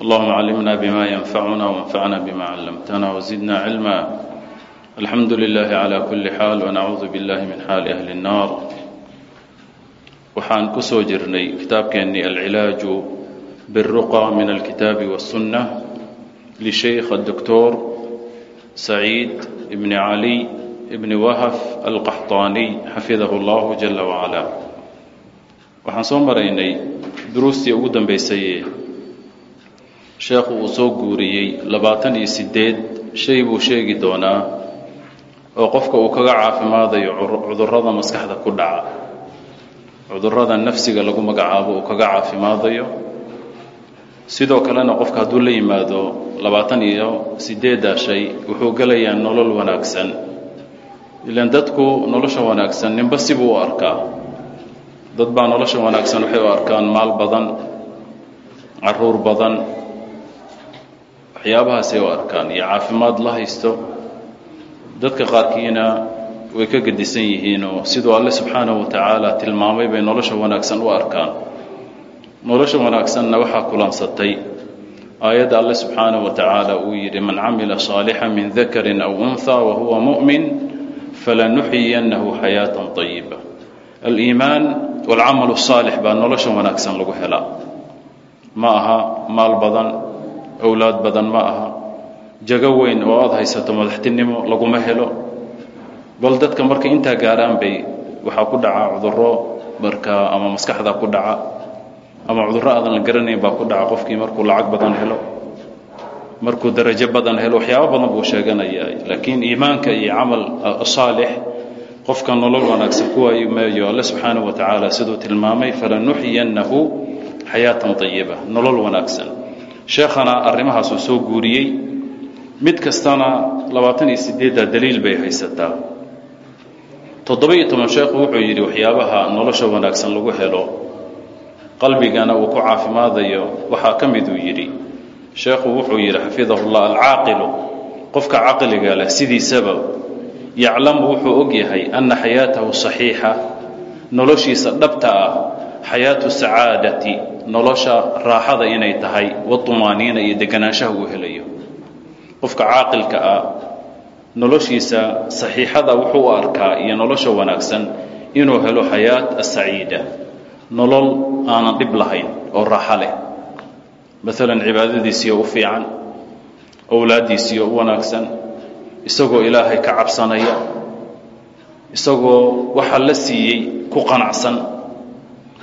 اللهم علمنا بما ينفعنا وانفعنا بما علمتنا وزدنا علما الحمد لله على كل حال ونعوذ بالله من حال أهل النار waxaan ku soo jirnay kitaabkeennii alcilaaju biاlruqa min alkitaabi waالsunna lishaykh adoctor saciid ibni cali ibni wahaf alqaxطaaniy xafidahu اllahu jala wacala waxaan soo maraynay duruustii ugu dambaysaye sheekhu uu soo guuriyey labaatan iyo sideed shay buu sheegi doonaa oo qofka uu kaga caafimaadayo cudurrada maskaxda ku dhaca. Cudurrada nafsiga lagu magacaabo uu kaga caafimaadayo sidoo kalena qofka hadduu la yimaado labaatan iyo sideeddaa shay wuxuu gelayaa nolol wanaagsan. Ilaan dadku nolosha wanaagsan ninba sibuu u arkaa. Dad baa nolosha wanaagsan waxay u arkaan maal badan carruur badan waxyaabahaasay u arkaan iyo caafimaad la haysto dadka qaarkiina way ka gedisan yihiinoo siduu alle subxaanahu wa tacaala tilmaamay bay nolosha wanaagsan u arkaan. Nolosha wanaagsanna waxaa kulansatay aayadda alle subxaanahu wa tacaala uu yidhi man camila saalixa min dakarin aw unha wa huwa mu'min falanuxyiyannahu xayaatan ayiba aliimaan walcamal saalix baa nolosha wanaagsan lagu helaa. Ma aha maal badan owlaad badan ma aha. Jago weyn oo aada haysato madaxtinimo laguma helo. Bal dadka markay intaa gaaraan bay waxaa ku dhaca cudurro markaa ama maskaxda ku dhaca ama cudurro aadan la garanayn baa ku dhaca qofkii markuu lacag badan helo markuu darajo badan helo waxyaabo badan buu sheeganayaa laakiin iimaanka iyo camal saalix qofka nolol wanaagsan ku waayi maayo alle subxaanahu wa tacaala siduu tilmaamay falanuxyiyannahu xayaatan ayiba nolol wanaagsan sheekhana arrimahaasuu soo guuriyey. Mid kastana labaatan iyo sideedda daliil bay haysataa. Toddoba-iyo toban sheekhu wuxuu yidhi waxyaabaha nolosha wanaagsan lagu helo qalbigana uu ku caafimaadayo waxaa ka miduu yidhi. Sheekhu wuxuu yidhi xafidahullah alcaaqilu qofka caqliga leh sidiisaba yaclamu wuxuu og yahay anna xayaatahu saxiixa noloshiisa dhabta ah xayaatu sacaadati nolosha raaxada inay tahay waطumaaniina iyo deganaanshaha uu helayo. Qofka caaqilka ah noloshiisa saxiixada wuxuu u arkaa iyo nolosha wanaagsan inuu helo xayaat asaciida nolol aanan dhib lahayn oo raaxo leh. Maalan cibaadadiisiyo u fiican owlaaddiisiyo u wanaagsan isagoo ilaahay ka cabsanaya isagoo waxa la siiyey ku qanacsan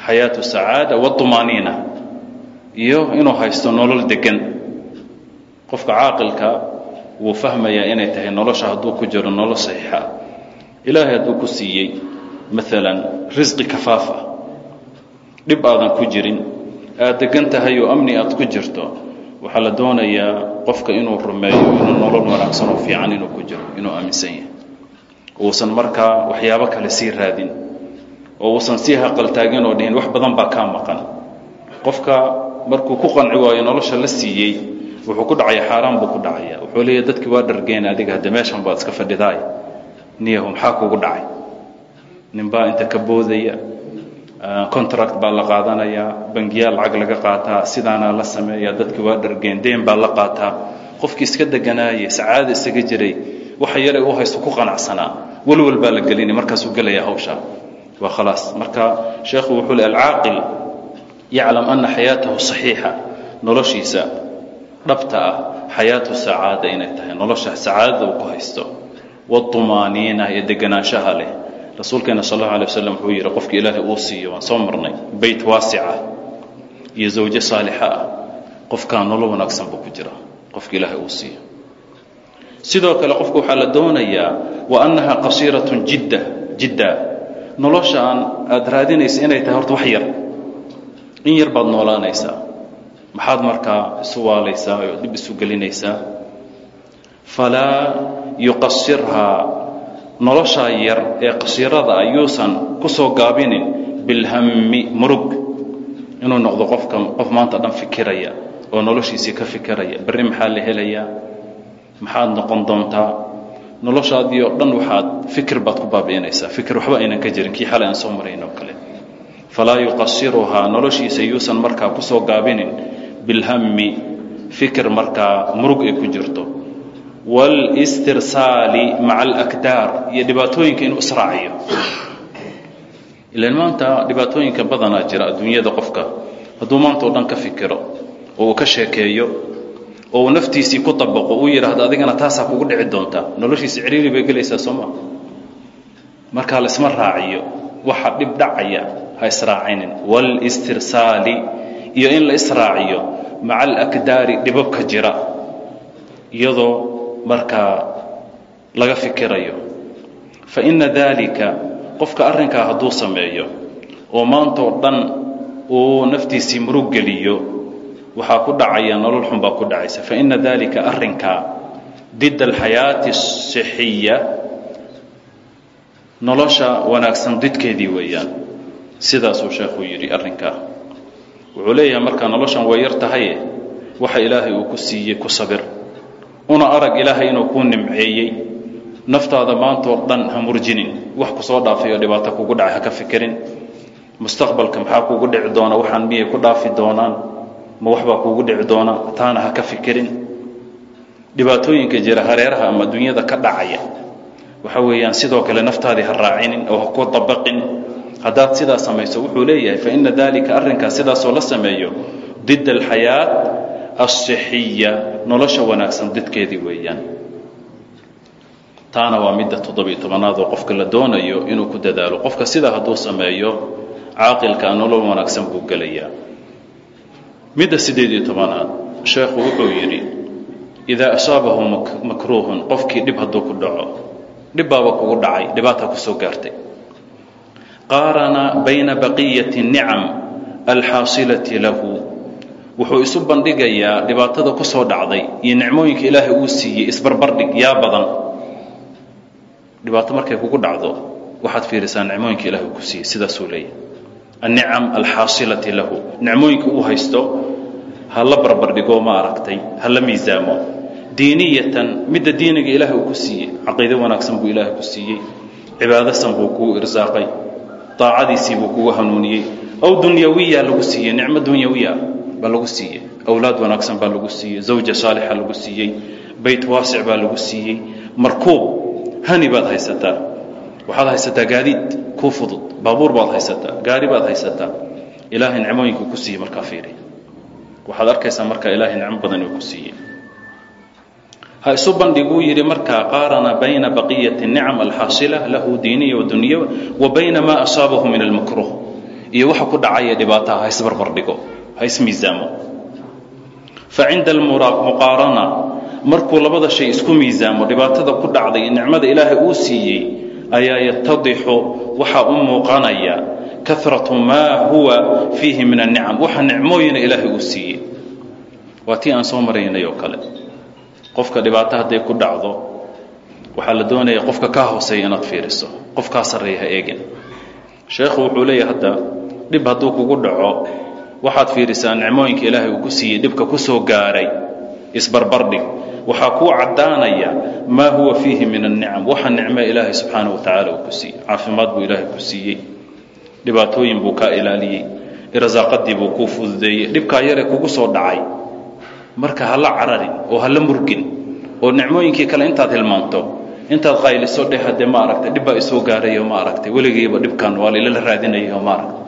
xayaatu sacaada waطumaaniina iyo inuu haysto nolol degan qofka caaqilka wuu fahmayaa inay tahay nolosha hadduu ku jiro nolol saxiixa. Ilaahay hadduu ku siiyey maalan risqi kafaafa. Dhib aadan ku jirin. Aad degan tahay oo amni aad ku jirto waxaa la doonayaa qofka inuu rumeeyo inuu nolol wanaagsan oo fiican inuu ku jiro inuu aaminsan yahay. Uusan markaa waxyaabo kale sii raadin oo uusan sii haqaltaagin oo dhihin wax badan baa kaa maqan. Qofka markuu ku qanci waayo nolosha la siiyey wuxuu ku dhacaya xaaraan buu ku dhacaya. Wuxuu leeyahy dadkii waa dhargeen adiga hadde meeshan baad iska fadhidaay niyahu maxaa kugu dhacay. Ninbaa inta ka boodaya contract baa la qaadanayaa bangiyaa lacag laga qaataa sidaanaa la sameeya dadkii waa dhargeen deen baa la qaataa qofkii iska deganaayay sacaada isaga jiray waxa yare u haysto ku qanacsanaa. Walwal baa la gelinay markaasuu gelaya hawsha waa khalaas marka sheekhu wuxuu le alcaaqil yaclam ana xayaatahu saxiixa. Noloshiisa dhabta ah xayaatu sacaada inay tahay. Nolosha sacaadada uu ku haysto. Waطumaaniina iyo deganaanshaha leh. Rasuulkeena sal allahu alay waslm wuxuu yidhi qofka ilaahay uu siiyo waan soo marnay. Beyt waasica iyo zawjo saalixa ah. Qofkaa nolol wanaagsan buu ku jira qofka ilaahay uu siiyo. Sidoo kale qofku waxaa la doonayaa wa annaha qasiiratun jidda jidda noloshaan aada raadinaysa inay tahay horta wax yar. In yar baad noolaanaysaa. Maxaad markaa isu waalaysaa oo dib isu gelinaysaa? Falaa yuqasirhaa noloshaa yar ee qasiirada ayuusan ku soo gaabinin bilhammi murug. Inuu noqdo qofka qof maanta dhan fikiraya oo noloshiisii ka fikiraya. Berri maxaa la helayaa? Maxaad noqon doontaa noloshaadii oo dhan waxaad fikir baad ku baabi'inaysaa. Fikir waxba aynan ka jirin kii xalay aan soo marayn oo kale. Falaa yuqasiruhaa noloshiisa yuusan markaa ku soo gaabinin. Bilhammi fikir markaa murug ay ku jirto. Walistirsaali maca alakdaar iyo dhibaatooyinka inuu israaciyo. Ilan maanta dhibaatooyinka badanaa jira adduunyada qofka. Hadduu maanta o dhan ka fikiro oo uu ka sheekeeyo oo uu naftiisii ku dabaqo uu yidhaahdo adigana taasaa kugu dhici doontaa noloshiisi ciriiri bay gelaysaa soo maa markaa laisma raaciyo waxa dhib dhacaya ha israacinin walistirsaali iyo in la israaciyo maca alakdaari dhibabka jira iyadoo markaa laga fikirayo. Fa inna daalika qofka arrinkaa hadduu sameeyo oo maantoo dhan uu naftiisii murug geliyo waxaa ku dhacaya nolol xun baa ku dhacaysa. Fa inna daalika arrinkaa didda alxayaati asixiya nolosha wanaagsan didkeedii weeyaan. Sidaasuu sheekhu yidhi arrinkaa wuxuu leeyahay markaa noloshan way yar tahaye waxa ilaahay uu ku siiyey ku sabir. Una arag ilaahay inuu kuu nimceeyey. Naftaada maantoo dhan ha murjinin. Wax ku soo dhaafay oo dhibaato kugu dhacay ha ka fikirin. Mustaqbalka maxaa kugu dhici doona? Waxaan miyay ku dhaafi doonaan ma waxbaa kugu dhici doona taana ha ka fikirin. Dhibaatooyinka jira hareeraha ama adduunyada ka dhacaya. Waxa weeyaan sidoo kale naftaadii ha raacinin oo ha ku dabaqin. Haddaad sidaa samayso wuxuu leeyahay fa inna daalika arrinkaas sidaasoo la sameeyo didda alxayaat alsixiya nolosha wanaagsan didkeedii weeyaan. Taana waa midda toddobiyo tobanaad oo qofka la doonayo inuu ku dadaalo. Qofka sidaa hadduu sameeyo caaqilka nolol wanaagsan buu gelayaa midda siddeed iyo tobanaad sheekhu wuxuu yidhi idaa asaabahu makruuhun qofkii dhib hadduu ku dhaco dhib baaba kugu dhacay dhibaata ku soo gaartay qaarana bayna baqiyati nicam alxaasilati lahu wuxuu isu bandhigayaa dhibaatada ku soo dhacday iyo nicmooyinka ilaahay uu siiyey markay kugu dhacdo waxaad fiirisaa nicmooyinka ilahay uu ku siiyey sidaasuu leeyahy annicam alxaasilati lahu nicmooyinka uu haysto ha la barbardhigo ma aragtay ha la miisaamo. Diiniyatan midda diiniga ilaahay uu ku siiyey caqiide wanaagsan buu ilaahay ku siiyey cibaadasan buu kuu irsaaqay daacadiisii buu kugu hanuuniyey. Aw dunyawiya lagu siiyey nicmo dunyawiya baa lagu siiyey awlaad wanaagsan baa lagu siiyey zawja saalixa lagu siiyey beyt waasic baa lagu siiyey markuub hani baad haysataa waxaad haysataa gaadiid kuu fudud baabuur baad haysataa gaari baad haysataa ilaahay nicmooyinka ku siiyey markaa fiiri waxaad arkaysaa markaa ilaahay nicmo badan uu ku siiyey. Ha isu bandhiguu yidhi markaa qaarana bayna baqiyati nicam alxaasila lahu diiniya wadunyawa wa bayna maa asaabahu min almakruh. Iyo waxa ku dhacaya dhibaataha ha isbarbardhigo ha ismiisaamo fa cinda almuqaarana markuu labada shay isku miisaamo dhibaatada ku dhacday nicmada ilaahay uu siiyey ayaa yatadixu waxaa u muuqanaya karatu maa huwa fiihi min annicam waxa nicmooyina ilaahay uu siiyey. Waa tii aan soo maraynay kale. Qofka dhibaato hadday ku dhacdo waxaa la doonaya qofka kaa hooseeya inaad fiiriso qof kaa sarreeya eegin. Sheekhu wuxuu leeyahay hadda dhib hadduu kugu dhaco waxaad fiirisaa nicmooyinka ilaahay uu ku siiyey dhibka ku soo gaaray isbarbardhig. Waxaa kuu caddaanaya maa huwa fiihi min annicam waxa nicmo ilaahay subxaana wa tacaala uu ku siiyey. Caafimaad buu ilaahay ku siiyey dhibaatooyin buu kaa ilaaliyey. Irsaaqadii buu kuu fududeeyey. Dhibkaa yaree kugu soo dhacay. Marka ha la cararin oo ha la murgin oo nicmooyinkii kale intaad hilmaanto intaad qayliso dheh haddee ma aragtay dhib baa isoo gaarayo ma aragtay. Weligayba dhibkan waa lailala raadinayo ma aragtay.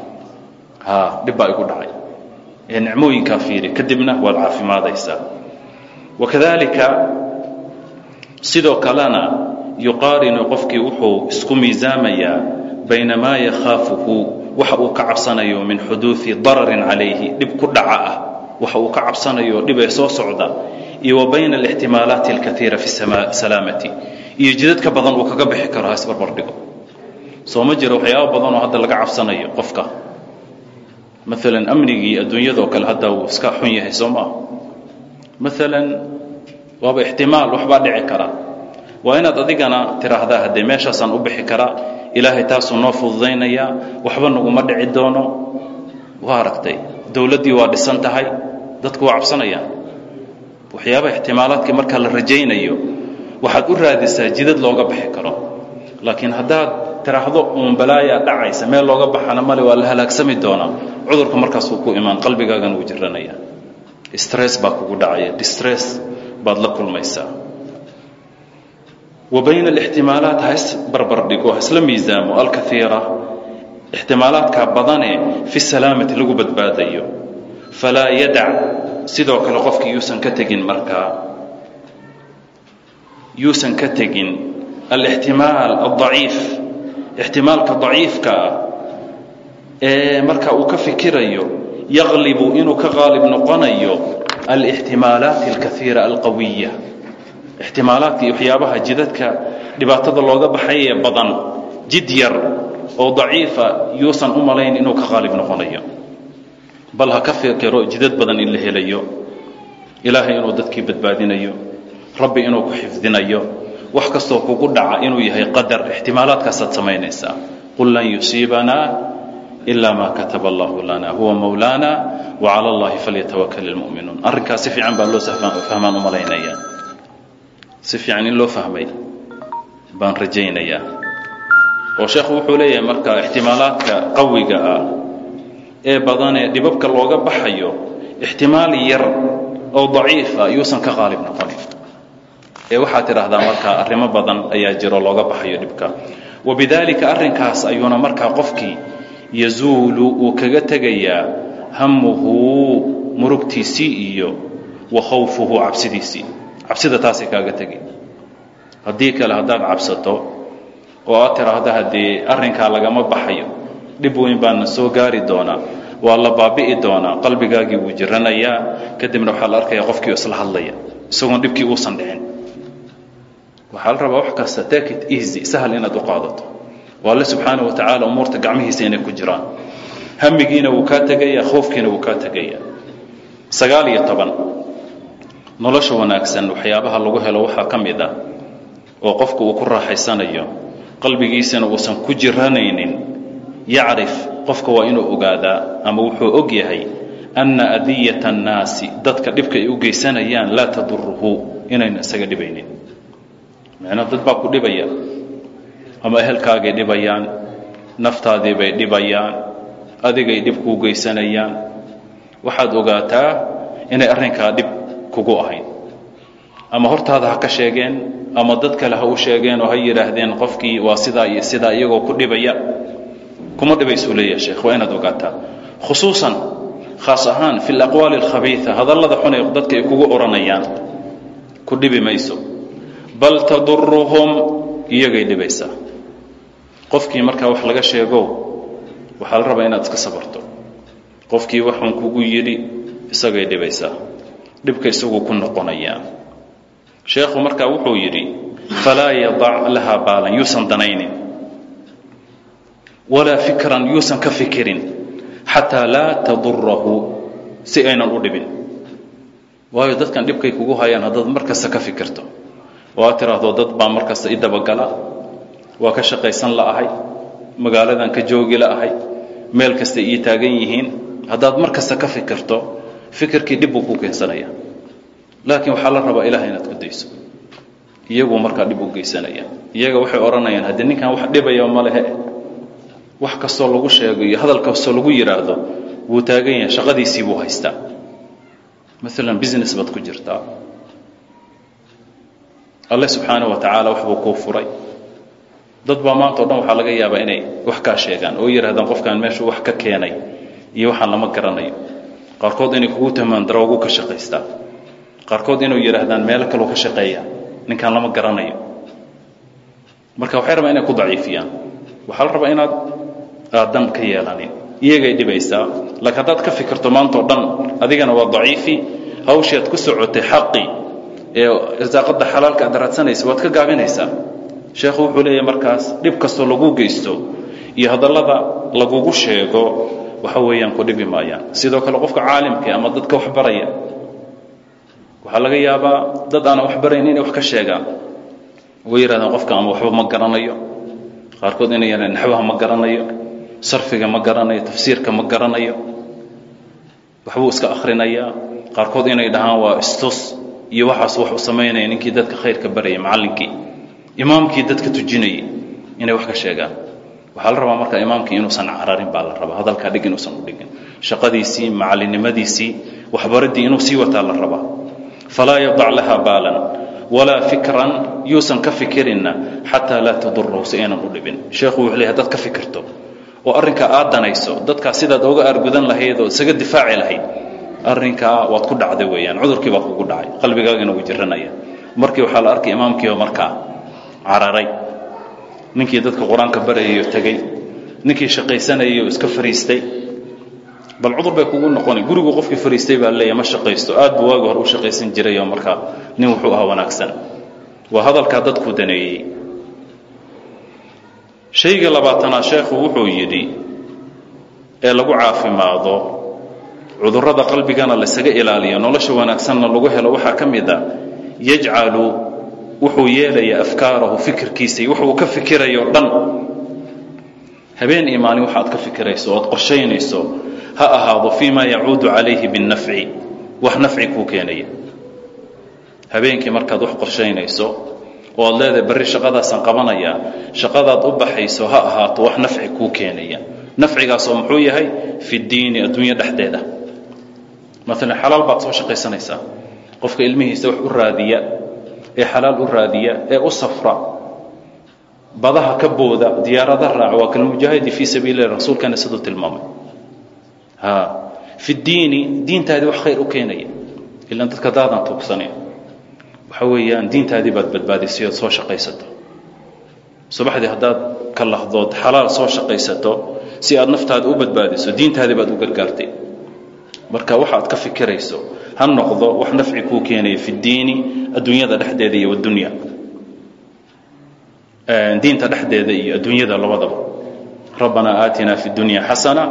Ha dhib baa igu dhacay. Ee nicmooyinkaa fiiri kadibna waad caafimaadaysaa. Wakadalika sidoo kalena yuqaarinu qofkii wuxuu isku miisaamayaa bayna maa yakhaafuhu waxa uu ka cabsanayo min xuduudi dararin calayhi dhib ku dhaca ah. Waxa uu ka cabsanayo dhib ee soo socda. Iyo wa bayna alixtimaalaati alkaiira fi salaamati. Iyo jidadka badan uu kaga bixi karo ha isbarbardhigo soo ma jiro waxyaaba badan oo hadda laga cabsanayo qofka. Maalan amnigii adduunyadoo kale hadda uu iska xun yahay soo maa maalan waaba ixtimaal waxbaa dhici kara. Waa inaad adigana tiraahdaa haddee meeshaasaan u bixi karaa ilaahay taasuu noo fududaynayaa waxba naguma dhici doono. Waa aragtay dowladdii waa dhisan tahay dadku waa cabsanayaan. Waxyaabaha ixtimaalaadkii markaa la rajaynayo waxaad u raadisaa jidad looga bixi karo. Laakiin haddaad tiraahdo uun balaayaa dhacaysa meel looga baxana male waa la halaagsami doonaa cudurka markaasuu ku imaan qalbigaagana wuu jiranaya stress baa kugu dhacaya distress baad la kulmaysaa wa bayna alixtimaalaat ha is barbar dhigo ha isla miisaamo alkaiira ixtimaalaadkaa badane fi salaamati lagu badbaadayo falaa yadac sidoo kale qofkii yuusan ka tegin markaa yuusan ka tegin alixtimaal aldaciif ixtimaalka daciifka ah ee marka uu ka fikirayo yaqlibu inuu ka qaalib noqonayo alixtimaalaat alkaiira alqawiya ixtimaalaadka iyo waxyaabaha jidadka dhibaatada looga baxay ee badan jid yar oo daciifa yuusan u malayn inuu ka qaalib noqonayo. Bal ha ka fikiro jidad badan in la helayo ilaahay inuu dadkii badbaadinayo rabbi inuu ku xifdinayo wax kastoo kugu dhaca inuu yahay qadar ixtimaalaadkaasaad samaynaysaa. Qul lan yusiibanaa ilaa maa kataba allahu lana huwa mawlaana wacala allahi falyatawakal ilmu'minuun arrinkaas fiican baa loo fahmaan u malaynaya si fiican in loo fahmay baan rajaynayaa. Oo sheekhu wuxuu leeyahay marka ixtimaalaadka qawiga ah ee badanee dhibabka looga baxayo ixtimaal yar oo daciifa yuusan ka qaalib noqonin ee waxaad tidhaahdaa markaa arrimo badan ayaa jiro looga baxayo dhibka. Wabidaalika arrinkaas ayuuna markaa qofkii yazuulu uu kaga tegayaa hamuhu murugtiisii iyo wa khawfuhu cabsidiisii cabsida taasay kaaga tegi haddii kale haddaad cabsato oo aad tiraahda haddii arrinkaa lagama baxayo dhib weyn baana soo gaari doonaa waa la baabi'i doonaa qalbigaagii wuu jiranayaa kadibna waxaa la arkaya qofkii isla hadlaya isagoon dhibkii uusan dhicin. Waxaa la rabaa wax kasta take it easy sahal inaad u qaadato. Oo alle subxaana wa tacaala umuurta gacmihiisa inay ku jiraan. Hamigiina wuu kaa tegayaa khoofkiina wuu kaa tegayaa. Sagaal iyo toban nolosha wanaagsan waxyaabaha lagu helo waxaa ka mid ah oo qofku uu ku raaxaysanayo qalbigiisana uusan ku jiranaynin yacrif qofka waa inuu ogaadaa ama wuxuu og yahay anna adiyata annaasi dadka dhibka ay u geysanayaan laa taduruhu inayna isaga dhibaynin. Macnaa dad baa ku dhibaya ama ehelkaagay dhibayaan naftaadii bay dhibayaan adigay dhib kuu geysanayaan. Waxaad ogaataa inay arrinkaa dhib kugu ahayn. Ama hortaada ha ka sheegeen ama dad kale ha u sheegeen oo ha yidhaahdeen qofkii waa sidaa iyo sidaa iyagoo ku dhibaya kuma dhibaysuu leeyahay sheekh waa inaad ogaataa. Khusuusan khaas ahaan fi alaqwaali alkhabiida hadallada xun ee dadka ay kugu odhanayaan ku dhibi mayso. Bal taduruhum iyagay dhibaysaa qofkii markaa wax laga sheego waxaa la rabaa inaad iska sabarto. Qofkii waxun kugu yidhi isagay dhibaysaa dhibka isaguu ku noqonayaa sheekhu markaa wuxuu yidhi falaa yadac lahaa baalan yuusan danaynin. Walaa fikran yuusan ka fikirin. Xataa laa tadurahu si aynan u dhibin. Waayo dadkan dhibkay kugu hayaan haddaad mar kasta ka fikirto. Oo aad tiraahdo dad baa mar kasta i dabagala waa ka shaqaysan la'ahay magaaladan ka joogi la'ahay meel kasta ii taagan yihiin. Haddaad mar kasta ka fikirto fikirkii dhib buu ku keensanaya. Laakiin waxaa la rabaa ilaah inaad ku dayso. Iyaguu markaa dhib u geysanaya. Iyaga waxay odhanayaan haddii ninkan wax dhibaya ma lehe. Wax kastoo lagu sheego iyo hadal kastoo lagu yidhaahdo wuu taagan yahay shaqadiisii buu haystaa. Maalan business baad ku jirtaa. Alle subxaana wa tacaala wax buu kuu furay. Dad baa maanta o dhan waxaa laga yaabaa inay wax kaa sheegaan oo yidhahdaan qofkan meeshuu wax ka keenay iyo waxaan lama garanayo qaarkood inay kugu tahmaan daroogu ka shaqaystaa qaarkood inuu yidhaahdaan meelo kaleu ka shaqeeya. Ninkaan lama garanayo. Marka waxay rabaa inay ku daciifiyaan. Waxaa la rabaa inaad aadan ka yeelanin iyagay dhibaysaa laakiin haddaad ka fikirto maanta o dhan adigana waa daciifi. Hawshii ku socotay xaqii ee irsaaqadda xalaalka aad raadsanaysa waad ka gaabinaysaa sheekhu wuxuu leeyahay markaas dhib kastoo lagu geysto. Iyo hadallada lagugu sheego waxa weeyaan ku dhibi maayaan. Sidoo kale qofka caalimka ama dadka wax baraya waxaa laga yaabaa dad aanan wax barayn inay wax ka sheegaan. Way yidhahdaan qofka ama waxba ma garanayo. Qaarkood inay yidhahdaan naxwaha ma garanayo sarfiga ma garanayo tafsiirka ma garanayo. Waxbuu iska akhrinayaa. Qaarkood inay dhahaan waa istus iyo waxaas wax u samaynaya ninkii dadka khayrka baraya macallinkii. Imaamkii dadka tujinayay inay wax ka sheegaan waxaa la rabaa marka imaamkii inuusan cararin baa la rabaa hadalkaa dhig inuusan u dhigin. Shaqadiisii macalinimadiisii waxbaraddii inuu sii wataa la rabaa. Falaa yadac laha baalan walaa fikran yuusan ka fikirinna xataa laa tudurahu si aynan u dhibin. Sheekhu wuxuu leey hadaad ka fikirto oo arrinkaa aad danayso dadkaa sidaad oga aargudan lahayd oo isaga difaaci lahayd arrinkaa waad ku dhacday weeyaan cudurkii baa kugu dhacay qalbigaagana wuu jiranaya markii waxaa la arkay imaamkiioo markaa cararay ninkii dadka qur'aanka barayayo tegey ninkii shaqaysanayay oo iska fariistay. Bal cudur bay kugu noqona gurigu qofkii fariistay baa leeya ma shaqaysto. Aad buu waagi hore u shaqaysan jiray oo markaa nin wuxuu ahaa wanaagsan. Waa hadalkaa dadku daneeyey. Shayga labaatanaad sheekhu wuxuu yidhi ee lagu caafimaado cudurrada qalbigana laysaga ilaaliyo nolosha wanaagsanna lagu helo waxaa ka mid a yajcalu wuxuu yeelayaa afkaarahu fikirkiisa iyo wuxuu ka fikirayo dhan. Habeen iyo maalin waxaad ka fikirayso ood qorshaynayso ha ahaado fii yacuudu calayhi binnafci wax nafci kuu keenaya. Habeenkii markaad wax qorshaynayso oo ad leedahay barri shaqadaasaan qabanayaa shaqadaad u baxayso ha ahaato wax nafci kuu keenaya. Nafcigaasoo muxuu yahay? Fi ddiini adduunyo dhexdeeda. Maalan xalaal baad soo shaqaysanaysaa. Qofka ilmihiisa wax u raadiya ee xalaal u raadiya ee u safra badaha ka booda diyaarada raaca waa kalmujaahidi fii sabiili rasuulkana siduu tilmaamay. Fi ddiini diintaadii wax khayr u keenaya ilaan dadka daadan tuugsaneen waxa weeyaan diintaadii baad badbaadisay ood soo shaqaysato. Subaxdii haddaad ka lahdood xalaal soo shaqaysato si aad naftaada u badbaadiso diintaadii baad u gargaartay marka waxaad ka fikirayso ha noqdo wax nafci kuu keenaya fi ddiini adduunyada dhexdeeda iyo wadunya diinta dhexdeeda iyo adduunyada labadaba. Rabbanaa aatinaa fi dunya xasana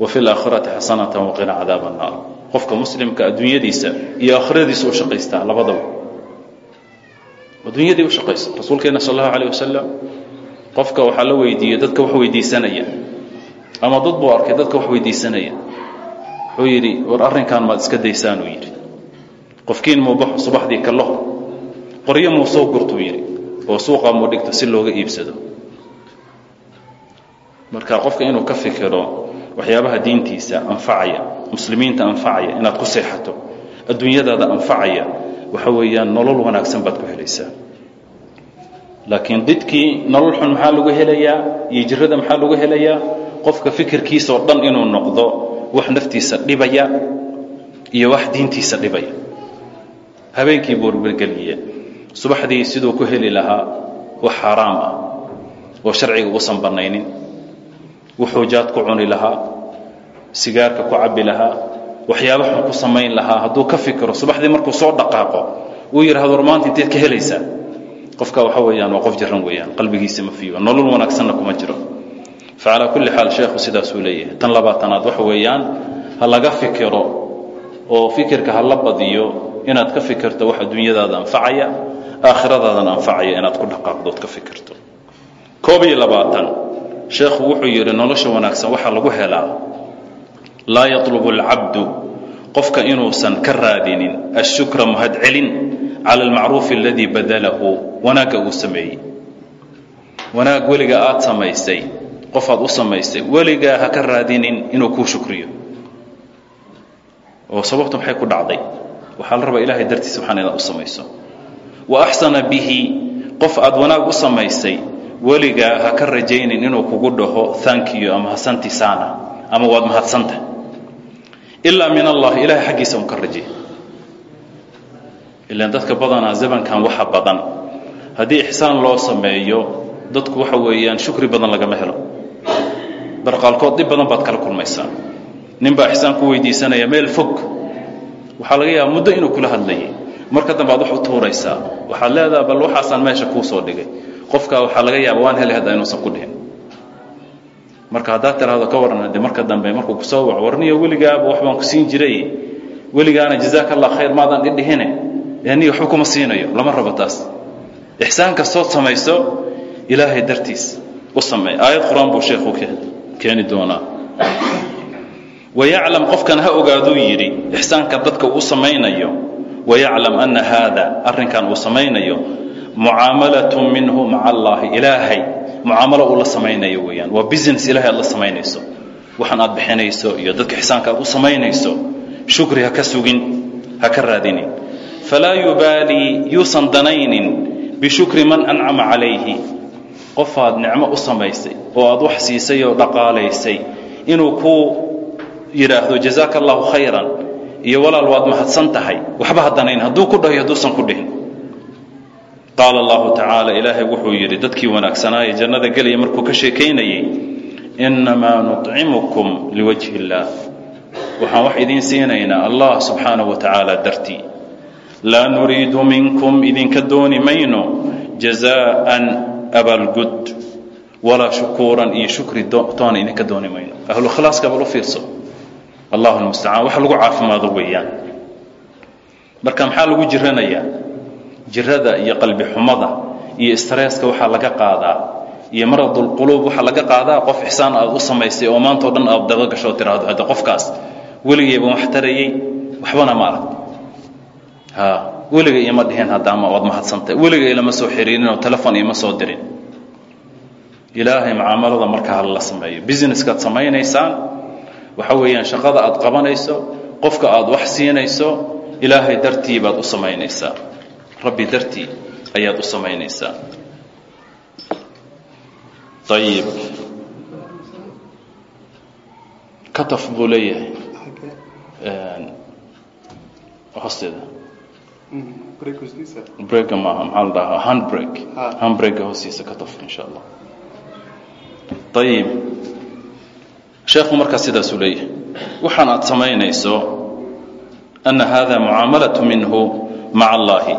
wa fi laakhirati xasanata waqina cadaab annaar qofka muslimka adduunyadiisa iyo aakhiradiisa u shaqaystaa labadaba. Adduunyadii u shaqaysa rasuulkeena sal allahu alayh wasalam qofka waxaa la weydiiyey dadka wax weydiisanaya. Ama dad buu arkay dadka wax weydiisanaya wuxuu yidhi war arrinkan maad iska daysaanuu yidhi. Qofkiin muu baxo subaxdii kallo qoryo muu soo gurtuu yidhi. Oo suuqa muu dhigto si looga iibsado. Marka qofka inuu ka fikiro waxyaabaha diintiisa anfacaya muslimiinta anfacaya inaad ku seexato adduunyadaada anfacaya waxa weeyaan nolol wanaagsan baad ku helaysaa. Laakiin didkii nolol xun maxaa lagu helayaa? Iyo jirada maxaa lagu helayaa? Qofka fikirkiisaoo dhan inuu noqdo wax naftiisa dhibaya iyo wax diintiisa dhibaya. Habeenkii buu wargelgeliye subaxdii siduu ku heli lahaa wax xaaraam ah. Oo sharciga uusan bannaynin wuxuu jaad ku cuni lahaa sigaarka ku cabbi lahaa waxyaaba xun ku samayn lahaa. Hadduu ka fikiro subaxdii markuu soo dhaqaaqo uu yidhahdo war maanta inteed ka helaysaa. Qofka waxa weeyaan waa qof jiran weeyaan qalbigiisa ma fiiyo nolol wanaagsanna kuma jiro fa calaa kulli xaal sheekhu sidaasuu leeyahay. Tan labaatanaad waxa weeyaan ha laga fikiro oo fikirka ha la badiyo inaad ka fikirto wax adduunyadaada anfacaya aakhiradaadana anfacaya inaad ku dhaqaaqdood ka fikirto. Koob iyo labaatan sheekhu wuxuu yidhi nolosha wanaagsan waxaa lagu helaa. Laa yaطlubu اlcabdu qofka inuusan ka raadinin ashukra mahadcelin cala almacruufi aladii badalahu. Wanaagga uu sameeyey qof aad u samaysay weligaa ha ka raadinin inuu kuu shukriyo. Oo sababtu maxay ku dhacday? Waxaa la rabaa ilahay dartii subxana inaad u samayso. Wa axsana bihi qof aad wanaag u samaysay weligaa ha ka rajaynin inuu kugu dhaho thankiyo ama hasanti ama waad mahadsanta ilaa min allah ilahay xaggiisa un ka rajay ilaan dadka badanaa zamankan waxa badan. Haddii ixsaan loo sameeyo dadku waxa weeyaan shukri badan lagama helo barqaalkood dhib badan baad kala kulmaysaa. Nin baa ixsaan ku weydiisanaya meel fog. Waxaa laga yaaba muddo inuu kula hadlayay. Marka dambe aad wax u tuuraysaa. Waxaad leedaha bal waxaasaan meesha kuu soo dhigay. Qofka waxaa laga yaaba waan helay hadda inuusan ku dhihin. Marka haddaad tiraahdo ka waran de marka dambe markuu ku soo waco warniyo weligaaba wax baan ku siin jiray. Weligaana jazaaka allah khayr maadan idhihine yani waxba kuma siinayo lama rabo taas. Ixsaan kastood samayso ilaahay dartiis u sameey aayad qur'aan buu sheekhu keeni doonaa. Wayaclam qofkan ha ogaaduu yidhi ixsaanka dadka uu samaynayo wayaclam ana haada arrinkan uu samaynayo mucaamalatun minhu maca allaahi ilaahay mucaamalo uu la samaynayo weeyaan. Waa business ilahay aad la samaynayso. Waxaan aad bixinayso iyo dadka ixsaanka aad u samaynayso. Shukri ha ka sugin ha ka raadinin. Falaa yubaalii yuusan danaynin bishukri man ancama calayhi qofaad nicmo u samaysay oo aad wax siisay oo dhaqaalaysay inuu kuu yidhaahdo jazaaka allahu khayran. Iyo walaal waad mahadsan tahay. Waxba ha danayn. Hadduu ku dhaho hadduusan ku dhihin. Qaala allahu tacaala ilaahay wuxuu yidhi dadkii wanaagsanaaye jannada gelaya markuu ka sheekaynayey innamaa nuطcimukum liwajhi illaah waxaan wax idiin siinaynaa allah subxaanahu wa tacaala dartii. Laa nuriidu minkum idinka dooni mayno jazaa'an abaalgud walaa shukuuran iyo shukri toona idinka dooni mayno ahlukhlaaska bal fiirso. Allahu lmustacaan wax lagu caafimaado weeyaan. Marka maxaa lagu jiranayaa jirada iyo qalbi xumada iyo stresska waxaa laga qaadaa. Iyo maradulquluub waxaa laga qaadaa. Qof ixsaan aad u samaysay oo maanta o dhan aad dabagasho tiraahdo hadda qofkaas. Weligeyban wax tarayey waxbana ma arag ha weligay ima dhihin haddaama waad mahadsantahy weligay lama soo xiriirin oo telefon ima soo dirin. Ilaahay mucaamalada markaa hala sameeyo. Businesskaad samaynaysaan waxa weeyaan shaqada aad qabanayso qofka aad wax siinayso ilaahay dartii baad u samaynaysaa. Rabbi dartii ayaad u samaynaysaa. Ayib kataf buu leeyahay. Hoosteeda brega maaha maxaa la dhahaa handbreg handbrega hoostiisa kataf insha allah ayib sheekhu markaa sidaasuu leeyahay waxaan aad samaynayso ana hada mucaamalaة minhu maca allahi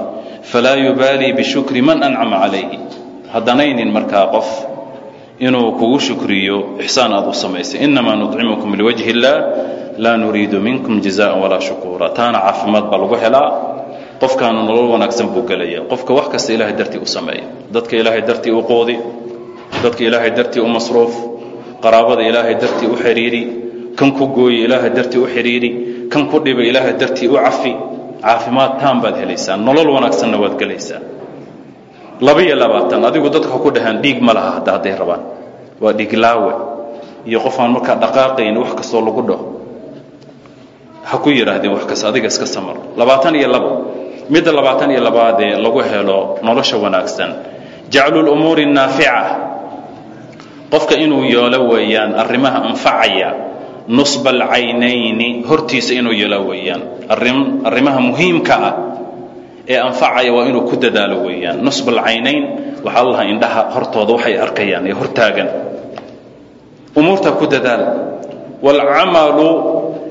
falaa yubaalii bishukri man ancama calayhi haddanaynin markaa qof inuu kugu shukriyo ixsaan aad u samaysay inamaa nuطcimukum liwajhi اllah laa nuriidu minkum jazaءa walaa shukuura taana caafimaad baa lagu helaa qofkaana nolol wanaagsan buu gelaya qofka wax kasta ilahay dartii u sameeya. Dadka ilaahay dartii u qoodi. Dadka ilaahay dartii u masruuf. Qaraabada ilaahay dartii u xidhiiri kan ku gooye ilaahay dartii u xidhiiri kan ku dhiba ilaahay dartii u cafi. Caafimaad taan baad helaysaa nolol wanaagsanna waad gelaysaa laba-iyo labaatan adigu dadka ku dhahaan dhiig ma laha hadda hadday rabaan. Waa dhiiglaawe iyo qofaan markaa dhaqaaqayn wax kastoo lagu dhaho. Ha ku yidhaahdeen wax kas adiga iska samar. Labaatan iyo labo midda labaatan iyo labaadee lagu helo nolosha wanaagsan. Jaclu lumuuri naafica. Qofka inuu yeelo weeyaan arrimaha anfacaya nusba alcaynayni hortiisa inuu yeelo weeyaan. Arrimaha muhiimka ah ee anfacaya waa inuu ku dadaalo weeyaan. Nusba alcaynayn waxaa lahaa indhaha hortooda waxay arkayaan ee hortaagan. Umuurtaa ku dadaal. Waalcamalu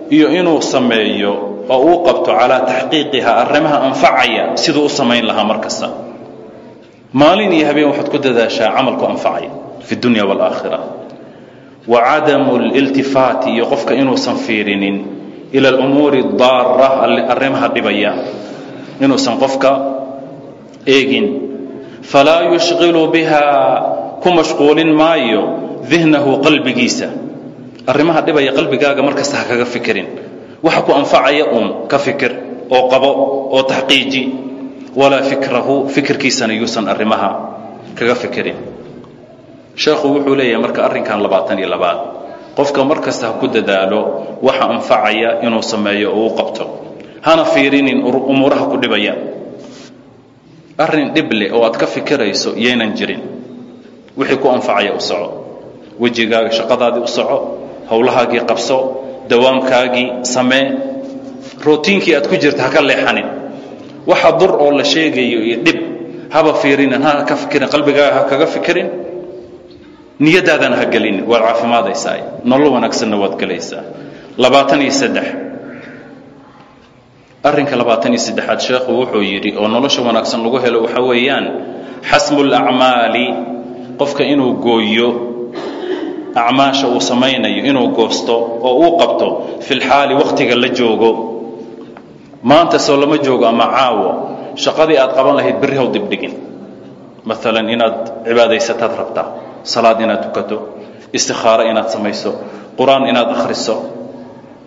iyo inuu sameeyo oo uu qabto calaa taxqiiqiha arrimaha anfacaya siduu u samayn lahaa mar kasta. Maalin iyo habeen waxaad ku dadaashaa camalku anfacaya fi dunya waalaakhira wa cadamu liltifaati iyo qofka inuusan fiirinin ila alumuuri daara arrimaha dhibaya inuusan qofka eegin. Falaa yushqilu biha ku mashquulin maayo dihnahu qalbigiisa. Arrimaha dhibaya qalbigaaga mar kasta ha kaga fikirin waxa ku anfacaya uun ka fikir oo qabo oo taxqiiji. Walaa fikrahu fikirkiisana yuusan arrimaha kaga fikirin. Sheekhu wuxuu leeyahay marka arrinkan labaatan iyo labaad qofka mar kasta ku dadaalo waxa anfacaya inuu sameeyo oo u qabto. Hana fiirinin umuuraha ku dhibaya. Arrin dhib oo aad ka fikirayso yaynan jirin. Wixii ku anfacaya u soco. Wejigaaga shaqadaadii u soco. Howlahaagii qabso dawaamkaagii samee. Rootiinkii aad ku jirta ha ka leexanin waxa dur oo la sheegayo iyo dhib haba fiirinin ha ka fikirin qalbigaaga ha kaga fikirin. Niyadaadana ha gelinin waad caafimaadaysaa nolol wanaagsanna waad gelaysaa. Labaatan iyo saddex. Arrinka labaatan iyo saddexaad sheekhu wuxuu yidhi oo nolosha wanaagsan lagu helo waxaa weeyaan xasmu lacmaali qofka inuu gooyo acmaasha uu samaynayo inuu goosto oo uu qabto fi lxaali wakhtiga la joogo. Maanta soo lama joogo ama caawo shaqadii aad qaban lahayd berri haw dibdhigin. Maalan inaad cibaadaysataad rabtaa salaad inaad tukato istikhaaro inaad samayso qur'aan inaad akhriso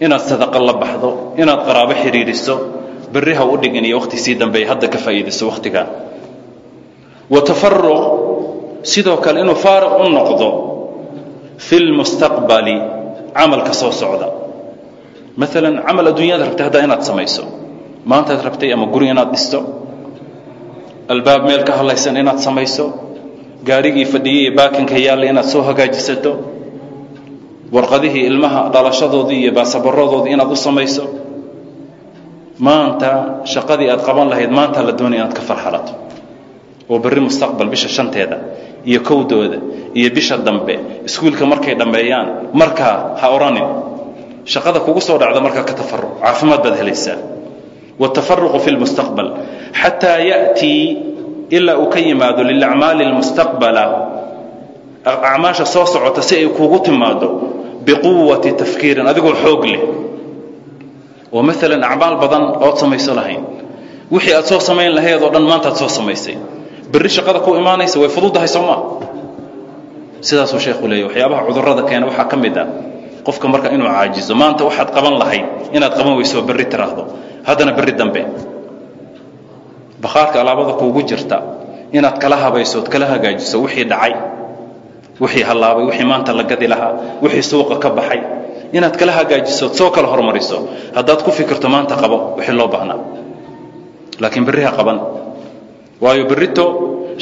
inaad sadaqo la baxdo inaad qaraabo xidhiidhiso berri ha u dhigin iyo wakhti sii dambeeya hadda ka faa'iidayso wakhtigan wa tafaruq sidoo kale inuu faariq u noqdo fi lmustaqbali camalka soo socda maalan camal adduunyada rabtay haddaa inaad samayso maantaad rabtay ama guri inaad dhisto albaab meel ka hadlaysan inaad samayso gaarigii fadhiyey iyo baakinka yaalla inaad soo hagaajisato warqadihii ilmaha dhalashadoodii iyo baasabarodoodii inaad u samayso maanta shaqadii aad qaban lahayd maanta la doonay inaad ka farxalato oo berri mustaqbal bisha shanteeda iyo kowdooda iyo bisha dambe. Iskuulka markay dhammeeyaan markaa ha odhanin shaqada kugu soo dhacda markaa ka tafaruq caafimaad baad helaysaa. Watafaruqu fi lmustaqbal xataa ya'tii ilaa uu ka yimaado lilacmaali lmustaqbala acmaasha soo socota si ay kuugu timaado biquwati tafkiirin adigoo xoog leh. Oo maalan acmaal badan ood samayso lahayn. Wixii aad soo samayn lahayd oo dhan maantaad soo samaysay berri shaqada ku imaanaysa way fududahay soo maa sidaasuu sheekhu leeyay waxyaabaha cudurrada keena waxaa ka mid ah qofka marka inuu caajizo maanta waxaad qaban lahayd inaad qaban weyso berri tiraahdo. Haddana berri dambe. Bakhaarka alaabada kuugu jirta inaad kala habayso kala hagaajiso wixii dhacay wixii hallaabay wixii maanta la gadi lahaa wixii suuqa ka baxay inaad kala hagaajiso soo kala hormariso haddaad ku fikirto maanta qabo wixii loo baahnaa. Laakiin berri qaban waayo berrito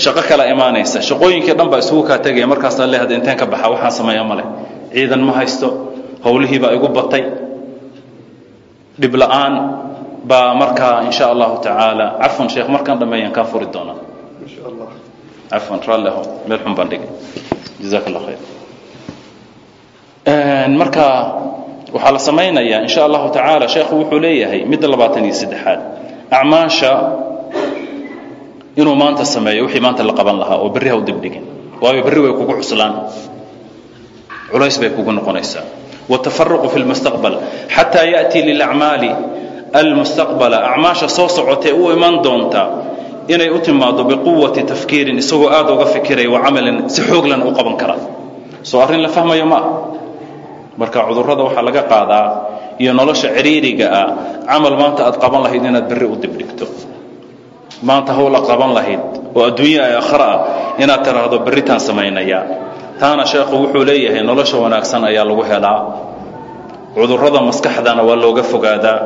shaqo kala imaanaysa. Shaqooyinkii dhan baa isugu kaa tegaya. Markaasaa le hadda inteen ka baxa? Waxaan sameeya ma leh. Ciidan ma haysto. Howlihii baa igu batay. Dhib la'aan baa markaa in sha allahu tacaala cafwan sheekh markaan dhammeeyaan kaa furi doonaa cafwan raalli aho. Meel xun baan dhigay. Jazaak allah khayr marka waxaa la samaynayaa in sha allahu tacaala sheekhu wuxuu leeyahay midda labaatan iyo saddexaad. Acmaasha inuu maanta sameeyo wixii maanta la qaban lahaa oo berri ha u dibdhigin waayo berri way kugu cuslaan culays bay kugu noqonaysaa. Watafaruqu fi lmustaqbal xataa ya'tii lilacmaali almustaqbala acmaasha soo socotee u iman doonta inay u timaado biquwati tafkiirin isagoo aad uga fikiraya wa camalin si xooglan u qaban kara. Soo arrin la fahmayo ma. Ah marka cudurrada waxaa laga qaadaa iyo nolosha ciriiriga ah camal maanta aad qaban lahayd inaad berri u dibdhigto maanta hawla qaban lahayd oo adduunya akhra ah inaad tiraahdo berritaan samaynaya. Taana sheekhu wuxuu leeyahay nolosha wanaagsan ayaa lagu helaa. Cudurrada maskaxdana waa looga fogaadaa.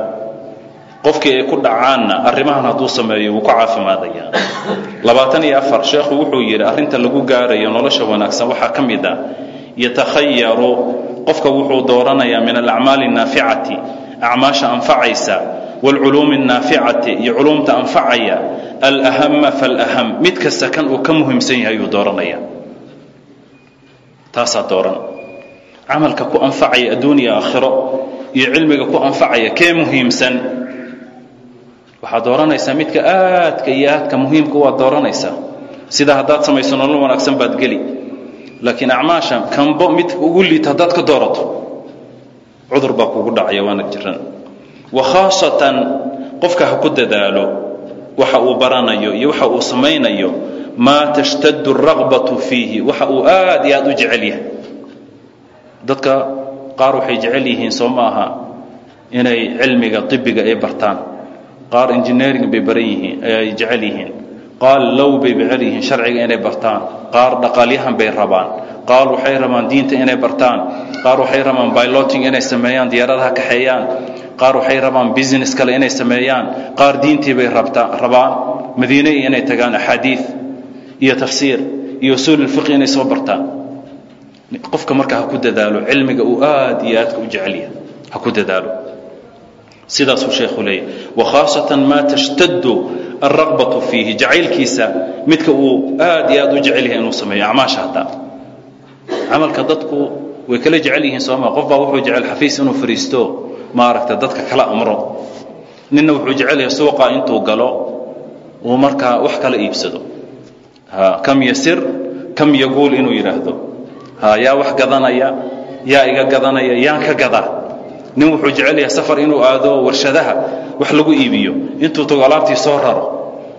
Qofkii ay ku dhacaanna arrimahan hadduu sameeyo wuu ku caafimaadayaa. Labaatan iyo afar sheekhu wuxuu yidhi arrinta lagu gaarayo nolosha wanaagsan waxaa ka mid ah yatakhayaru. Qofka wuxuu dooranayaa min alacmaali الnaaficati acmaasha anfacaysa wاlculuumi الnaaficati iyo culuumta anfacaya alahama falaham mid kasta kan uu ka muhiimsan yahay ayuu dooranaya taasaa dooran camalka ku anfacaya adduuniya aakhiro iyo cilmiga ku anfacaya kee muhiimsan waxaad dooranaysaa midka aadka iyo aadka muhiimka waad dooranaysaa sida haddaad samayso nolol wanaagsan baad geli laakiin acmaasha kanbo mid ugu liita haddaad ka doorato cudur baa kugu dhacaya waana jiran wakhaasatan qofka ha ku dadaalo waxa uu baranayo iyo waxa uu samaynayo maa tashtadu raqbatu fiihi waxa uu aad iyo aad u jecel yahay. Dadka qaar waxay jecel yihiin soo ma aha inay cilmiga ibiga ay bartaan. Qaar engineering bay baran yihiin ay jecel yihiin. Qaar low bay jecel yihiin sharciga inay bartaan. Qaar dhaqaalyahan bay rabaan. Qaar waxay rabaan diinta inay bartaan. Qaar waxay rabaan biloting inay sameeyaan diyaaradaha kaxeeyaan qaar waxay rabaan business kale inay sameeyaan qaar diintii bay rabaan madiine inay tagaan axaadiid iyo tafsiir iyo usuul fiqi inay soo bartaan. Qofka marka ha ku dadaalo cilmiga uu aad iyo aadka u jecel yahay ha ku dadaalo. Sidaasuu sheekhu leeyahy wakhaasatan maa tashtadu alraqbatu fiihi jacaylkiisa midka uu aad iyo aad u jecel yahay inuu sameeyo acmaasha hadda. Camalka dadku way kala jecel yihiin sooma qof baa wuxuu jecel xafiis inuu fariisto maaragta dadka kala amro ninna wuxuu jecel yahay suuqa intuu galo uu markaa wax kala iibsado. Kam yasir kam yaguul inuu yidhaahdo yaa wax gadanaya yaa iga gadanaya yaan ka gadaa nin wuxuu jecel yahay safar inuu aado warshadaha wax lagu iibiyo. Intuu tago alaabtii soo raro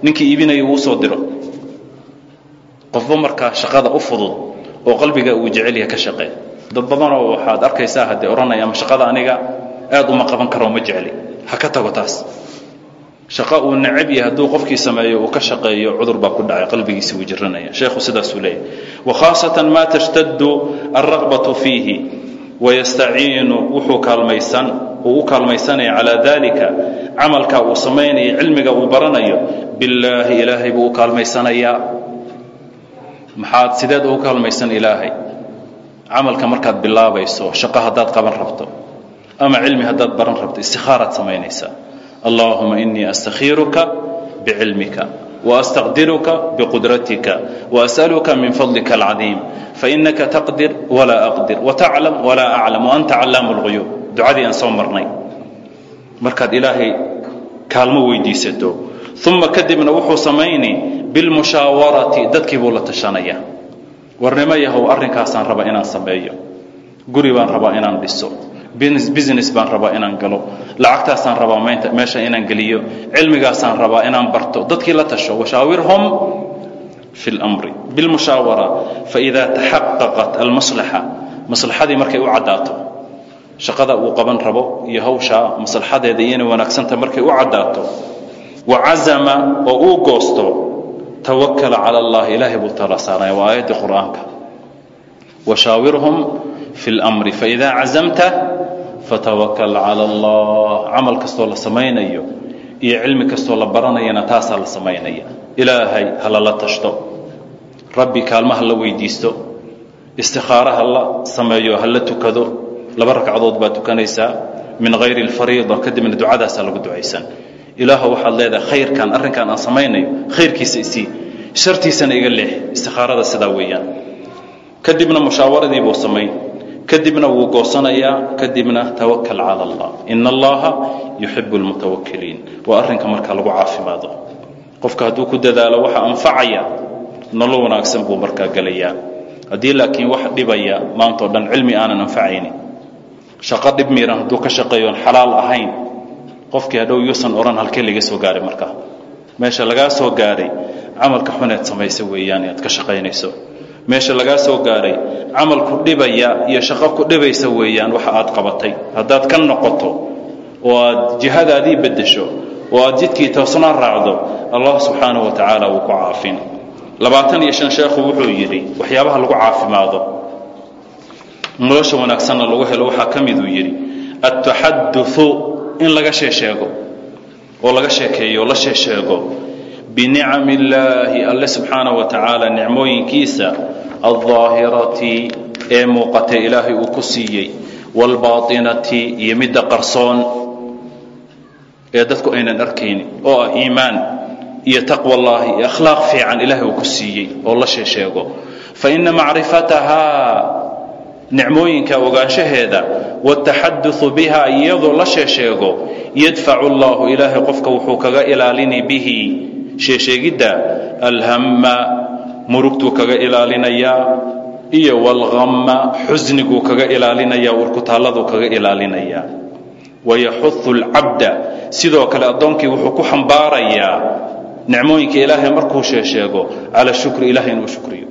ninkii iibinaya uu soo diro. Qofba markaa shaqada u fudud oo qalbiga uu jecelyaha ka shaqee dad badanoo waxaad arkaysaa haddee odhanaya ama shaqada aniga aad uma qaban karo ma jecli. Ha ka tago taas. Shaqo uu necab yahay hadduu qofkii sameeyo uu ka shaqeeyo cudur baa ku dhacay qalbigiisi wuu jiranaya. Sheekhu sidaasuu leeyahy wakhaasatan ma tashtadu alraqbatu fiihi wayastaciinu wuxuu kaalmaysan uu u kaalmaysanaya calaa dalika camalka uu samaynayo cilmiga uu baranayo billaahi ilaahay buu u kaalmaysanayaa. Maxaad sideed ugu kaalmaysan ilaahay? Camalka markaad bilaabayso shaqo haddaad qaban rabto ama cilmi haddaad baran rabto istikhaaraad samaynaysaa allahuma inii astakhiiruka bicilmika waastaqdiruka biqudratika waas'aluka min fadlika alcadiim fainaka taqdir walaa aqdir wataclam walaa aclam waanta callaamu lguyuub ducadii aan soo marnay. Markaad ilaahay kaalmo weydiisato uma kadibna wuxuu samayni bilmushaawarati dadkii buu la tashanaya. Warnimo yahow arrinkaasaan rabaa inaan sameeyo. Guri baan rabaa inaan dhiso business baan rabaa inaan galo. Lacagtaasaan rabaa meesha inaan geliyo. Cilmigaasaan rabaa inaan barto. Dadkii la tasho washaawirhum fi lmri bilmushaawara faidaa taxaqaqat almaslaxa maslaxadii markay u caddaato shaqada uu qaban rabo iyo hawshaa maslaxadeeda iyo wanaagsanta markay u caddaato wacazama oo uu goosto tawakala cala allah ilaahay buu tala saaraya waa aayaddii qur'aanka. Washaawirhum fi lmri faidaa cazamta fatawakal cala allah. Camal kastoo la samaynayo iyo cilmi kastoo la baranayana taasaa la samaynaya. Ilaahay ha lala tashto. Rabbi kaalma ha la weydiisto. Istikhaaro ha la sameeyo ha la tukado. Laba ragcadood baad tukanaysaa. Min hayri alfariida kadibna ducadaasaa lagu ducaysan. Ilaahu waxaad leedahay khayrkan arrinkan aan samaynayo khayrkiisa isii shartiisana iga leex. Istikhaarada sidaa weeyaan. Kadibna mushaawaradii buu samayn kadibna wuu goosanayaa kadibna tawakal cala allah. Ina allaha yuxibu lmutawakiliin waa arrinka marka lagu caafimaado. Qofka hadduu ku dadaalo waxa anfacaya nolol wanaagsan buu markaa gelayaa. Haddii laakiin wax dhibaya maantao dhan cilmi aanan anfacayni. Shaqo dhib miiran hadduu ka shaqeeyoon xalaal ahayn qofkii hadhow yuusan odhan halkee laga soo gaaray markaa. Meesha lagaa soo gaaray camalka xuneed samaysa weeyaan inaad ka shaqaynayso meesha lagaa soo gaaray camal ku dhibaya iyo shaqo ku dhibaysa weeyaan waxa aad qabatay. Haddaad ka noqoto oo aad jihadaadii beddesho oo aad jidkii toosnaan raacdo allah subxaanahu wa tacaala wuu ku caafin. Labaatan iyo shan sheekhu wuxuu yidhi waxyaabaha lagu caafimaado nolosha wanaagsanna lagu helo waxaa ka miduu yidhi ataxaduu in laga sheesheego oo laga sheekeeyo o la sheesheego binicami illaahi alle subxaanahu wa tacaala nicmooyinkiisa aldaahirati ee muuqatay ilaahay uu ku siiyey waalbaatinati iyo midda qarsoon ee dadku aynan arkaynin oo ah iimaan iyo taqwa allaahi iyo akhlaaq fiican ilaahay uu ku siiyey oo la sheesheego. Fa ina macrifatahaa nicmooyinka ogaanshaheeda wataxaduu biha iyadoo la sheesheego yadfacu wuxuu kaga ilaalini bihi sheesheegidda alhamma murugtuu kaga ilaalinayaa iyo walhamma xusniguu kaga ilaalinayaa urkutaalladuu kaga ilaalinayaa wayaxudu alcabda sidoo kale addoonkii wuxuu ku xambaarayaa nicmooyinka ilaahay markuu sheesheego cala shukri ilahay inuu shukriyo.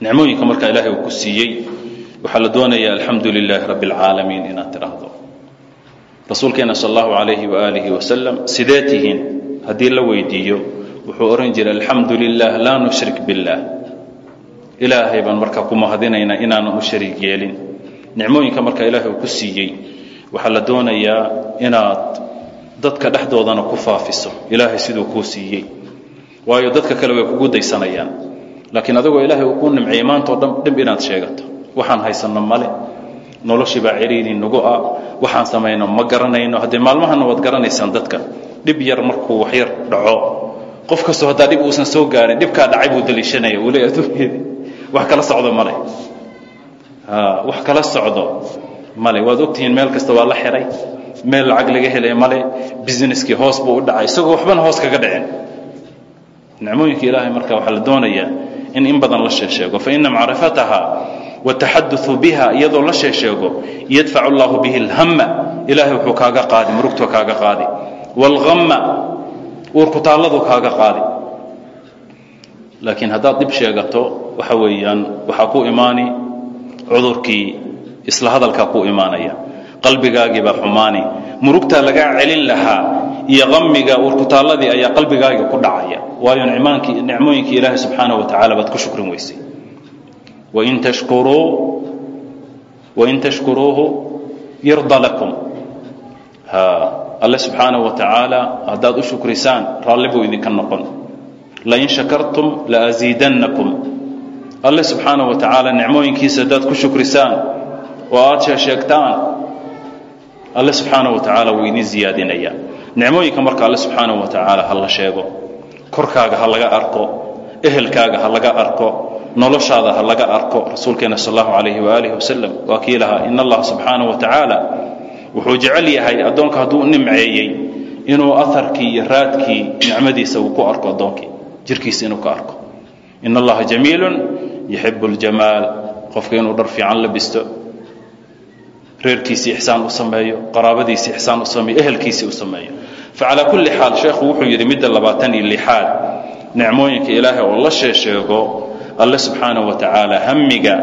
Nicmooyinka markaa ilaahay uu ku siiyey waxaa la doonayaa alxamdu lilaahi rabbi alcaalamiin inaad tidhaahdo. Rasuulkeena sal allahu calayhi waaalihi wasalam sidee tihiin haddii la weydiiyo wuxuu odhan jiray alxamdu lilah laa nushrik biاllah ilaahay baan markaa ku mahadinaynaa inaanan u shariig yeelin. Nicmooyinka markaa ilaahay uu ku siiyey waxaa la doonayaa inaad dadka dhexdoodana ku faafiso. Ilaahay siduu kuu siiyey. Waayo dadka kale way kugu daysanayaan. Laakiin adigoo ilaahay uu ku nimceeyey maantao dhan dhib inaad sheegato. Waxaan haysanno male. Noloshii baa ciriiri nagu ah waxaan samayno ma garanayno. Haddee maalmahana waad garanaysaan dadka dhib yar markuu wax yar dhaco. Qof kastoo haddaa dhib uusan soo gaarin dhibkaa dhacay buu daliishanaya uu leey adduunyadii wax kala socdo male wax kala socdo male waad ogtihiin meel kasta waa la xiray meel lacag laga helay male busineskii hoos buu u dhacay isagoo waxbana hoos kaga dhicin. Nicmooyinka ilaahay marka waxaa la doonayaa in in badan la sheesheego. Faina macrifataha wataxaduu biha iyadoo la sheesheego yadfacu allahu bihi alhamma. Ilahay wuxuu kaaga qaadi murugtuu kaaga qaadi waalhamma uurkutaalladu kaaga qaadi laakiin haddaad dhib sheegato waxa weeyaan waxaa ku imaani cudurkii isla hadalkaa ku imaanaya qalbigaagiibaa xumaani murugtaa lagaa celin lahaa iyo qamiga uurkutaalladii ayaa qalbigaaga ku dhacaya waayo nicmooyinkii ilaahay subxaana wa tacaala baad ku shukrin weysay wain tashkuruu wain tashkuruuhu yarda lakum alle subxaanaه wa tacaala haddaad u shukrisaan raalli buu idinka noqon lain shakartum laasiidannakum alle subxaanaه wa tacaala nicmooyinkiisa haddaad ku shukrisaan oo aad sheesheegtaan alle subxaanaه wa tacaala wuu idin ziyaadinaya nicmooyinka marka alle subxaanaه wa tacaala ha la sheego korkaaga ha laga arko ehelkaaga ha laga arko noloshaada ha laga arko rasuulkeena sal allahu alayhi waaalih wasalam waa kii lahaa in allaha subxaanaه wa tacaala wuxuu jecel yahay addoonka hadduu nimceeyey inuu aharkii iyo raadkii nicmadiisa uu ku arko addoonkii jirkiisa inuu ka arko. In allaha jamiilu yuxibu اljamaal qofka inuu dhar fiican labisto reerkiisii ixsaan u sameeyo qaraabadiisii ixsaan u sameeyo ehelkiisii u sameeyo. Facalaa kulli xaal sheekhu wuxuu yidhi midda labaatan iyo lixaad nicmooyinka ilaahay oo la sheesheego alle subxaanaه wa tacaala hamiga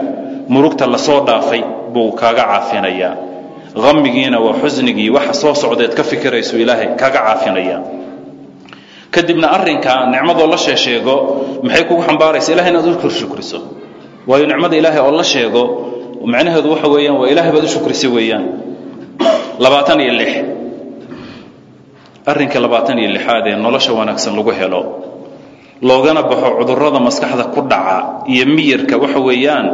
murugta la soo dhaafay buu kaaga caafinayaa amigiina waa xusnigii waxa soo socdeed ka fikiraysu ilaahay kaga caafinaya kadibna arinka nicmadoo la sheesheego maxay kugu xambaaraysa? Ilahay inaad u shukriso. Waayo nicmada ilaahay oo la sheego macnaheedu waxa weeyaan waa ilahay baad u weeyaan. Labaatan iyo lix. Arrinka labaatan iyo lixaad ee nolosha wanaagsan lagu helo loogana baxo cudurrada maskaxda ku dhaca iyo miyirka waxa weeyaan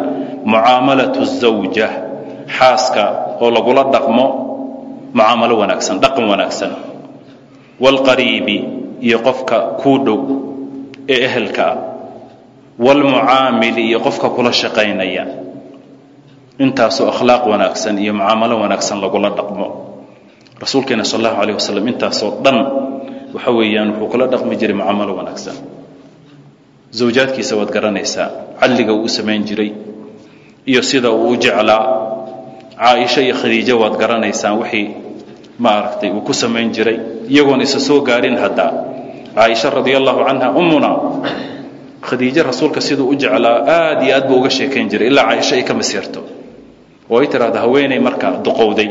mucaamalatu zawja xaaska oo lagula dhaqmo mucaamalo wanaagsan dhaqan wanaagsan. Waalqariibi iyo qofka kuu dhow ee ehelka ah. Waalmucaamili iyo qofka kula shaqaynaya. Intaasoo akhlaaq wanaagsan iyo mucaamalo wanaagsan lagula dhaqmo. Rasuulkeena sal allahu alayh wasalam intaasoo dhan waxa weeyaan wuxuu kula dhaqmi jiray mucaamalo wanaagsan. Zawjaadkiisa waad garanaysaa cadliga uu u samayn jiray iyo sida uu u jeclaa caaisha iyo khadiijo waad garanaysaan wixii ma aragtay uu ku samayn jiray iyagoon isa soo gaarin haddaa caaisha radi allahu canha ummuna khadiijo rasuulka siduu u jeclaa aad iyo aad buu uga sheekayn jiray ilaa caaisha ay ka masiirto. Oo ay tidhaahda haweeney marka duqowday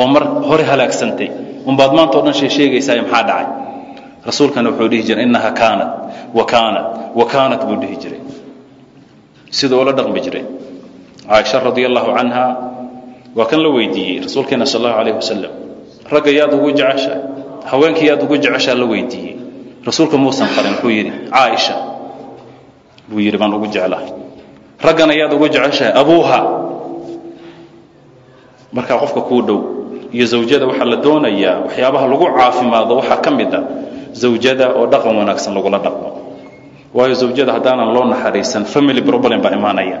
oo mar hore halaagsantay. Unbaad maanta o dhan shee sheegaysaa maxaa dhacay? Rasuulkana wuxuu dhihi jiray innaha kaanat wa kaanat wa kaanat buu dhihi jiray. Siduu ula dhaqmi jiray. Caaisha radi allahu canha waa kan la weydiiyey rasuulkeena sal allahu alayh wasalam ragga yaad ugu jecesha haweenka ugu jeceshaa la weydiiyey. Rasuulka muusan qarin wuxuu yidhi caaisha buu yidhi baan ugu jeclahay. Raggana yaad ugu jeceshahay abuuha. Markaa qofka kuu dhow iyo zawjada waxaa la doonayaa waxyaabaha lagu caafimaado waxaa ka mid a zawjada oo dhaqan wanaagsan lagula dhaqmo. Waayo zawjada haddaanan loo naxariisan family problem baa imaanaya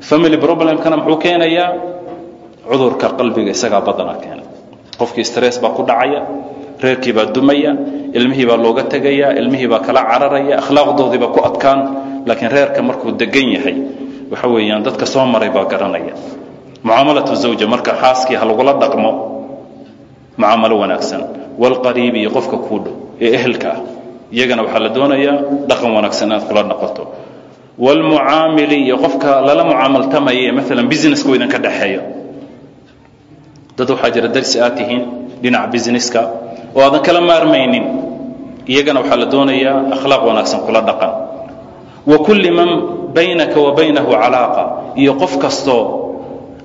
family problemkana muxuu keenayaa cudurka qalbiga isagaa badana keena qofkii stress baa ku dhacaya reerkii baa dumaya ilmihii baa looga tegaya ilmihii baa kala cararaya akhlaaqdoodii baa ku adkaan. Laakiin reerka markuu degan yahay waxa weeyaan dadka soo maray baa garanaya. Mucaamalatu zawja marka xaaskii ha lagula dhaqmo mucaamalo wanaagsan. Walqariibi iyo qofka kuu dhow ee ehelka ah. Iyagana waxaa la doonayaa dhaqan wanaagsan inaad kula dhaqato wlmucaamili iyo qofka lala mucaamaltamaye maalan businesska idinka dhexeeyo dad waxaa jira darsi aad tihiin dhinaca businesska oo aadan kala maarmaynin. Iyagana waxaa la doonayaa akhlaaq wanaagsan kula dhaqan. Wa kulli man baynaka wa baynahu calaaqa iyo qof kastoo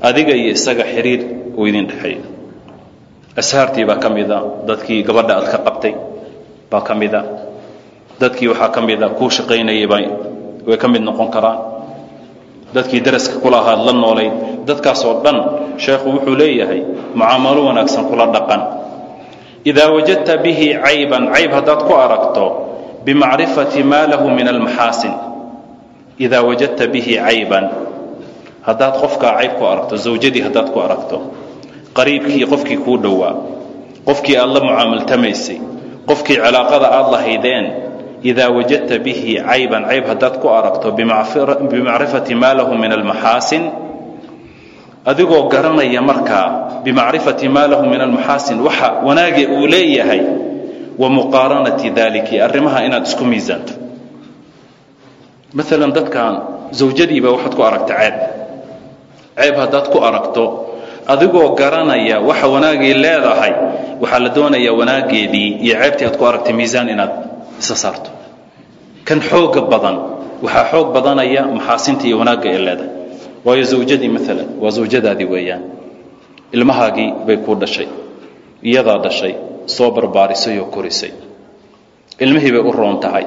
adiga iyo isaga xiriir uu idin dhexeeyo ashaartii baa ka mida dadkii gabadha aad ka qabtay baa ka mida dadkii waxaa ka mida kuu shaqaynayay way ka mid noqon karaan dadkii daraska kula la noolayd dadkaasoo dhan sheekhu wuxuu leeyahay mucaamalo wanaagsan kula dhaqan. Idaa wajadta bihi cayban cayb haddaad ku aragto bimacrifati maa lahu min almaxaasin idaa wajadta bihi cayban haddaad qofkaa cayb ku aragto zawjadii haddaad ku aragto qariibkii qofkii kuu dhowaa qofkii aad la mucaamaltamaysay qofkii cilaaqada aad lahaydeen idaa wajadta bihi cayban cayb haddaad ku aragto bimacrifati maa lahu min almaxaasin adigoo garanaya markaa bimacrifati maa lahu min almaxaasin waxa wanaage uu leeyahay wa muqaaranati daliki arrimaha inaad isku miisaanto. maalan dadkan zawjadiiba waxaad ku aragta ceeb. ceeb haddaad ku aragto adigoo garanaya waxa wanaagay leedahay waxaa la doonayaa wanaageedii iyo ceebtii aad ku aragtay miisaan inaad isa saarto kan xooga badan. Waxaa xoog badanaya maxaasinta iyo wanaagga ay leedahay. Waayo zawjadii maalan waa zawjadaadii weeyaan. Ilmahaagii bay kuu dhashay iyadaa dhashay soo barbaarisay oo korisay. Ilmihii bay u roon tahay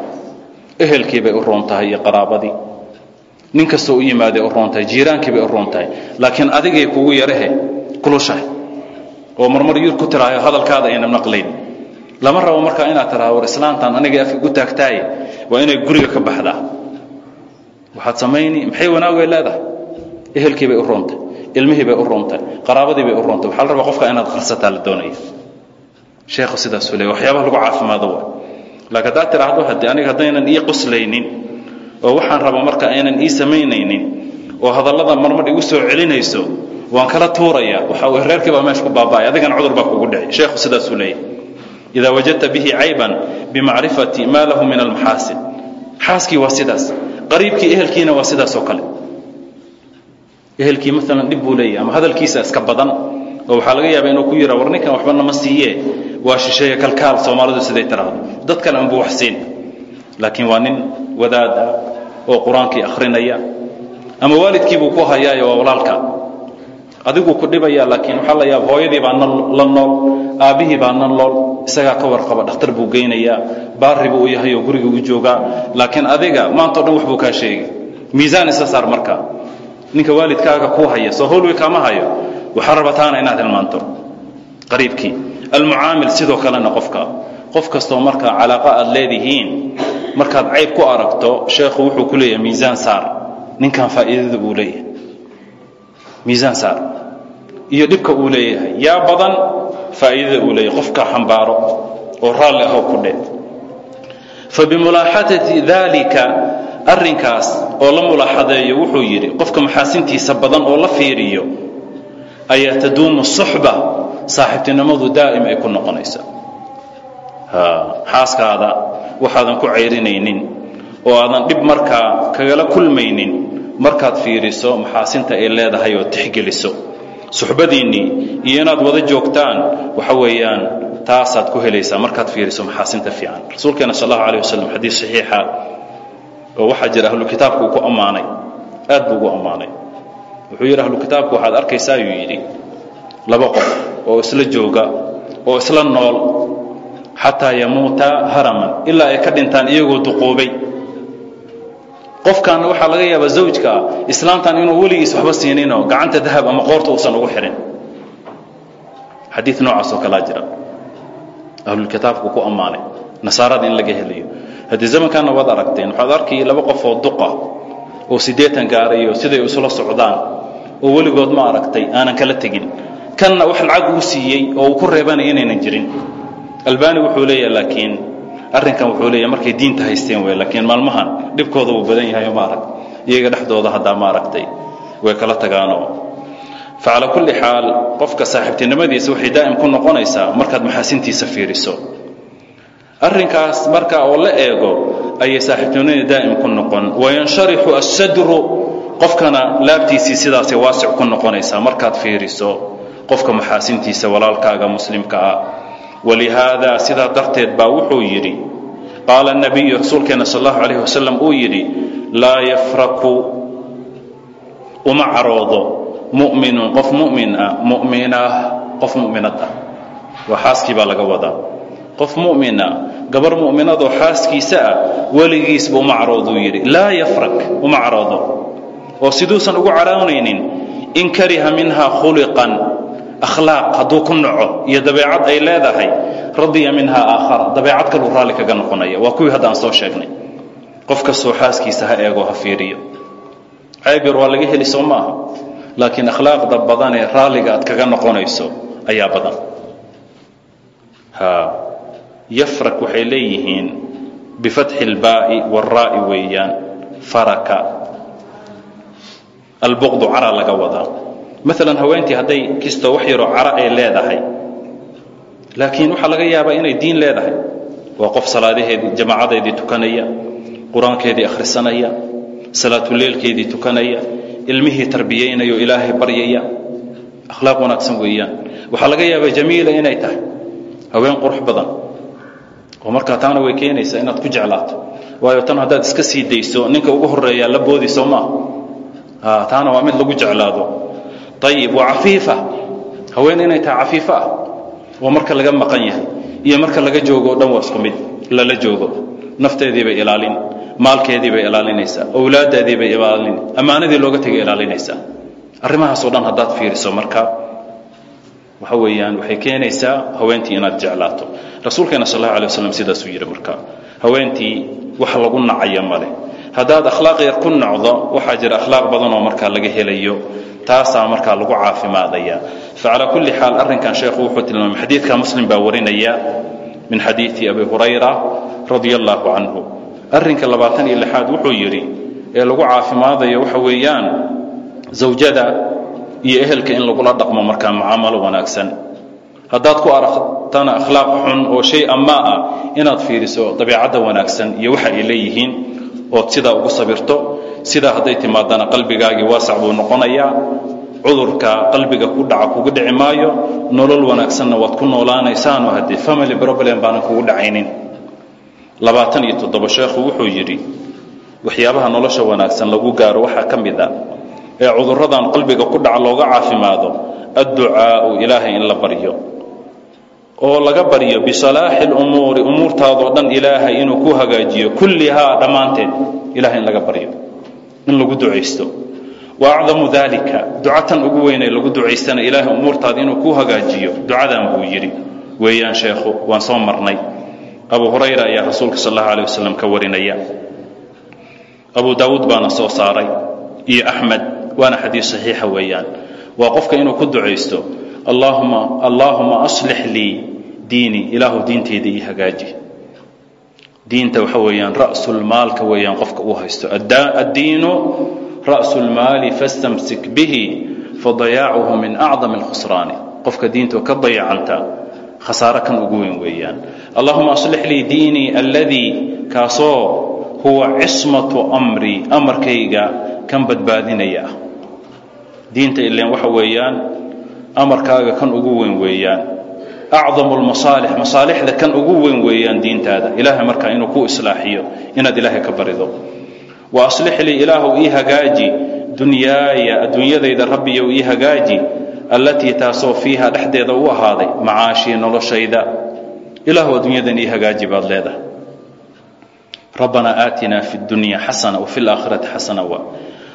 ehelkii bay u roon tahay iyo qaraabadii. Nin kastoo u yimaaday u roon tahay jiiraankii bay u roon tahay. Laakiin adigay kugu yarahe kulushahay. Oo marmar yur ku tiraayo hadalkaada ayna maqlayn lama rabo markaa inaad tiraado war islaantan aniga afka gu taagtaaye waa inay guriga ka baxdaa. Waxaad samayni maxay wanaagay leedahay? Ehelkii bay u roontahay ilmihii bay u roontahay qaraabadii bay u roontahay waxaa la rabaa qofka inaad qarsataa la doonaya. Sheekhu sidaasuu leey waxyaabaha lagu caafimaado waa laakiin haddaad tiraahdo haddii aniga haddaynan ii qoslaynin oo waxaan raba marka aynan ii samaynaynin oo hadallada marmar igu soo celinayso waan kala tuuraya. Waxa uu reerkii baa meesha ku baaba'ay adigana cudur baa kugu dhici sheekhu sidaasuu leeyahy idaa wajadta bihi cayban bimacrifati maa lahu min almaxaasin xaaskii waa sidaas qariibkii ehelkiina waa sidaas oo kale ehelkii maalan dhib buu leeyahy ama hadalkiisa iska badan oo waxaa laga yaaba inuu ku yidha war ninkan waxba nama siiye waa shisheeye kalkaal soomaalidu siday tiraahdo dad kale unbuu wax siin laakiin waa nin wadaad ah oo qur'aankii akhrinaya ama waalidkiibuu ku hayaayo waa walaalka adiguu ku dhibaya laakiin waxaa la yaaba hooyadii baa la nool aabbihii baa na nool isagaa ka warqaba dhakhtar buu geynayaa baari buu u yahay oo guriga u joogaa laakiin adiga maanta o dhan wax buu kaa sheegi miisaan isa saar marka. Ninka waalidkaaga kuu haya soo howlwi kaama hayo waxaa raba taana inaad hilmaanto. Qariibkii almucaamil sidoo kalena qofka. Qof kastoo markaa calaaqa aad leedihiin markaad cayb ku aragto sheekhu wuxuu ku leeyahay miisaan saar. Ninkan faa'iidada buu leeyahay miisaan saar iyo dhibka uu leeyahay. Yaa badan faa'iidada uu leeyahay. Qofka xambaaro oo raalli ahow ku dhe fabimulaaxadati daalika arrinkaas oo la mulaaxadeeyo wuxuu yidhi qofka maxaasintiisa badan oo la fiiriyo ayaa taduumu suxba saaxiibtinimadu daa'im ay ku noqonaysa. Xaaskaada waxaadan ku cayrinaynin oo aadan dhib markaa kagala kulmaynin markaad fiiriso maxaasinta ay leedahay oo tixgeliso. Suxbadiinnii iyo inaad wada joogtaan waxa weeyaan taasaad ku helaysaa markaad fiiriso maxaasinta fiican. Rasuulkeena sal allahu alayh wasalam xadiis saxiixa oo waxaa jira ahlu uu ku ammaanay. Aad buu ugu ammaanay. Wuxuu yidhi ahlu waxaad arkaysaa ayuu yidhi laba qof oo isla jooga oo isla nool xataa yamuuta haraman ilaa ay ka dhintaan iyagoo duquubay qofkan waxaa laga yaabaa zawjka ah islaamtan inuu weligiis waxba siininoo gacanta dahab ama qoorta uusan ugu xihin xadii noocaas oo kalaa jira. Ahlulkitaabku ku ammaanay. Nasaarada in laga helayo haddii zamankaana waad aragteen waxaad arkay laba qof oo duqa oo siddeetan gaarayo siday isula socdaan oo weligood ma aragtay aanan kala tegin. Kanna wax lacag uu siiyey oo uu ku reebanaya inaynan jirin. Albani wuxuu leeyahay laakiin arrinkan wuxuu leeyahay markay diinta haysteen wey laakiin maalmahan dhibkooda wuu badan yahay ma arag iyaga dhexdooda haddaa ma aragtay way kala tagaanoo. Facalaa kulli xaal qofka saaxiibtinimadiisa waxay daa'im ku noqonaysaa markaad maxaasintiisa fiiriso. Arrinkaas marka oo la eego ayay saaxiibtinimada daa'im ku noqon. Wayansharaxu assadru qofkana laabtiisii sidaasay waasic ku noqonaysaa markaad fiiriso. Qofka maxaasintiisa walaalkaaga muslimka ah walihaada sidaa darteed baa wuxuu yidhi qaala nabiyu rasuulkeena sal allahu alayh wasalam uu yidhi laa yafraku uma caroodo mu'minun qof mu'min ah mu'minah qof mu'minad ah waa xaaskii baa laga wadaa qof mu'mina gabar mu'minadoo xaaskiisa ah weligiisba uma carooduu yidhi laa yafrak uma caroodo oo siduusan ugu caroonaynin in kariha minha khuliqan akhlaaq hadduu ku naco iyo dabeecad ay leedahay radiya minha aakhara dabeecad kaluu raalli kaga noqonaya. Waa kuwii haddaan soo sheegnay. Qof kastoo xaaskiisa ha eego ha fiiriyo. Ceebyar waa laga heli soo maaha. Laakiin akhlaaqda badanee raalliga aad kaga noqonayso ayaa badan. Yafrak waxay leeyihiin bifatxi اlbaa'i wاraa'i weeyaan faraka. Albuqdu cara laga wadaa maalan haweentii hadday kisto wax yaroo cara ay leedahay. Laakiin waxaa laga yaabaa inay diin leedahay. Waa qof salaadaheedii jamaacadeedii tukanaya qur'aankeedii akhrisanaya salaatuleelkeedii tukanaya ilmihii tarbiyaynaya ilaahay baryaya. Akhlaaq wanaagsan weeyaan. Waxaa laga yaabaa jamiila inay tahay. Haween qurux badan. Oo markaa taana way keenaysaa inaad ku jeclaato. Waayo tan haddaad iska sii dayso ninka ugu horeeyaa la boodi soo maaha taana waa mid lagu jeclaado ayib waa cafiifa haween inay tahay cafiifo ah oo marka laga maqan iyo marka laga joogo dhan waa isku mid. Lala joogo. Nafteedii bay ilaalin maalkeedii bay ilaalinaysaa owlaaddeedii bay ilaalin ammaanadii looga tegay ilaalinaysaa. Arrimahaasoo dhan haddaad fiiriso marka waxa weeyaan waxay keenaysaa haweentii inaad jeclaato. Rasuulkeena sal allahu alay waslam sidaasuu yidhi marka haweentii wax lagu nacaya male haddaad akhlaaq yar ku nacdo waxaa jira akhlaaq badan oo markaa laga helayo taasaa markaa lagu caafimaadaya. Facalaa kulli xaal arrinkan sheekhu wuxuu tilmaamay xadiidka muslim baa warinaya min xadiidi abi hurayra radia allaahu canhu. Arrinka labaatan iyo lixaad wuxuu yidhi ee lagu caafimaadayo waxa weeyaan zawjada iyo ehelka in lagula dhaqmo markaa mucaamalo wanaagsan. Haddaad ku aragtana akhlaaq xun oo shay ammaa ah inaad fiiriso dabiicadda wanaagsan iyo waxa ay leeyihiin ood sidaa ugu sabirto sidaa hadday timaadana qalbigaagii waasac buu noqonayaa cudurka qalbiga ku dhaca kugu dhici maayo nolol wanaagsanna waad ku noolaanaysaanoo haddee family problem baanan kugu dhacaynin. Labaatan iyo toddoba sheekhu wuxuu yidhi waxyaabaha nolosha wanaagsan lagu gaaro waxaa ka mid a ee cudurradan qalbiga ku dhaca looga caafimaado adducaau ilaahay in la baryo oo laga baryo bisalaaxi lumuuri umuurtaadoo dhan ilaahay inuu ku hagaajiyo kullihaa dhammaanteed ilahay in laga baryo in lagu ducaysto. Wa acdamu dalika ducatan ugu weynee lagu ducaystana ilaahay umuurtaada inuu ku hagaajiyo ducadan buu yidhi. Weeyaan sheekhu waan soo marnay. Abu hurayra ayaa rasuulka sal allahu alay wasalam ka warinaya. Abu daawuud baana soo saaray iyo axmed waana xadiis saxiixa weeyaan. Waa qofka inuu ku ducaysto allaahuma aslix lii diinii ilaahu diinteyda ii hagaaji diinta waxa weeyaan ra'sulmaalka weeyaan qofka uu haysto. Addiinu ra'su lmaali fastamsik bihi fadayaacuhu min acdami alkhusraani. Qofka diinta ka dayacanta khasaaro kan ugu weyn weeyaan. Allahuma aslix lii diinii alladii kaasoo huwa cismatu amrii amarkayga kan badbaadinaya. Ah diinta ileen waxa weeyaan amarkaaga kan ugu weyn weeyaan acdamu lmasaalix masaalixda kan ugu weyn weeyaan diintaada ilaahay markaa inuu ku islaaxiyo inaad ilaahay ka barido wa aslix lii ilaahu ii hagaaji dunyaaya adduunyadayda rabbiyow ii hagaaji allatii taasoo fiiha dhexdeeda u ahaaday macaashii noloshayda ilaahu adduunyadan ii hagaaji baad leedahay rabbanaa aatinaa fi dunya xasana wafi laakhirati xasana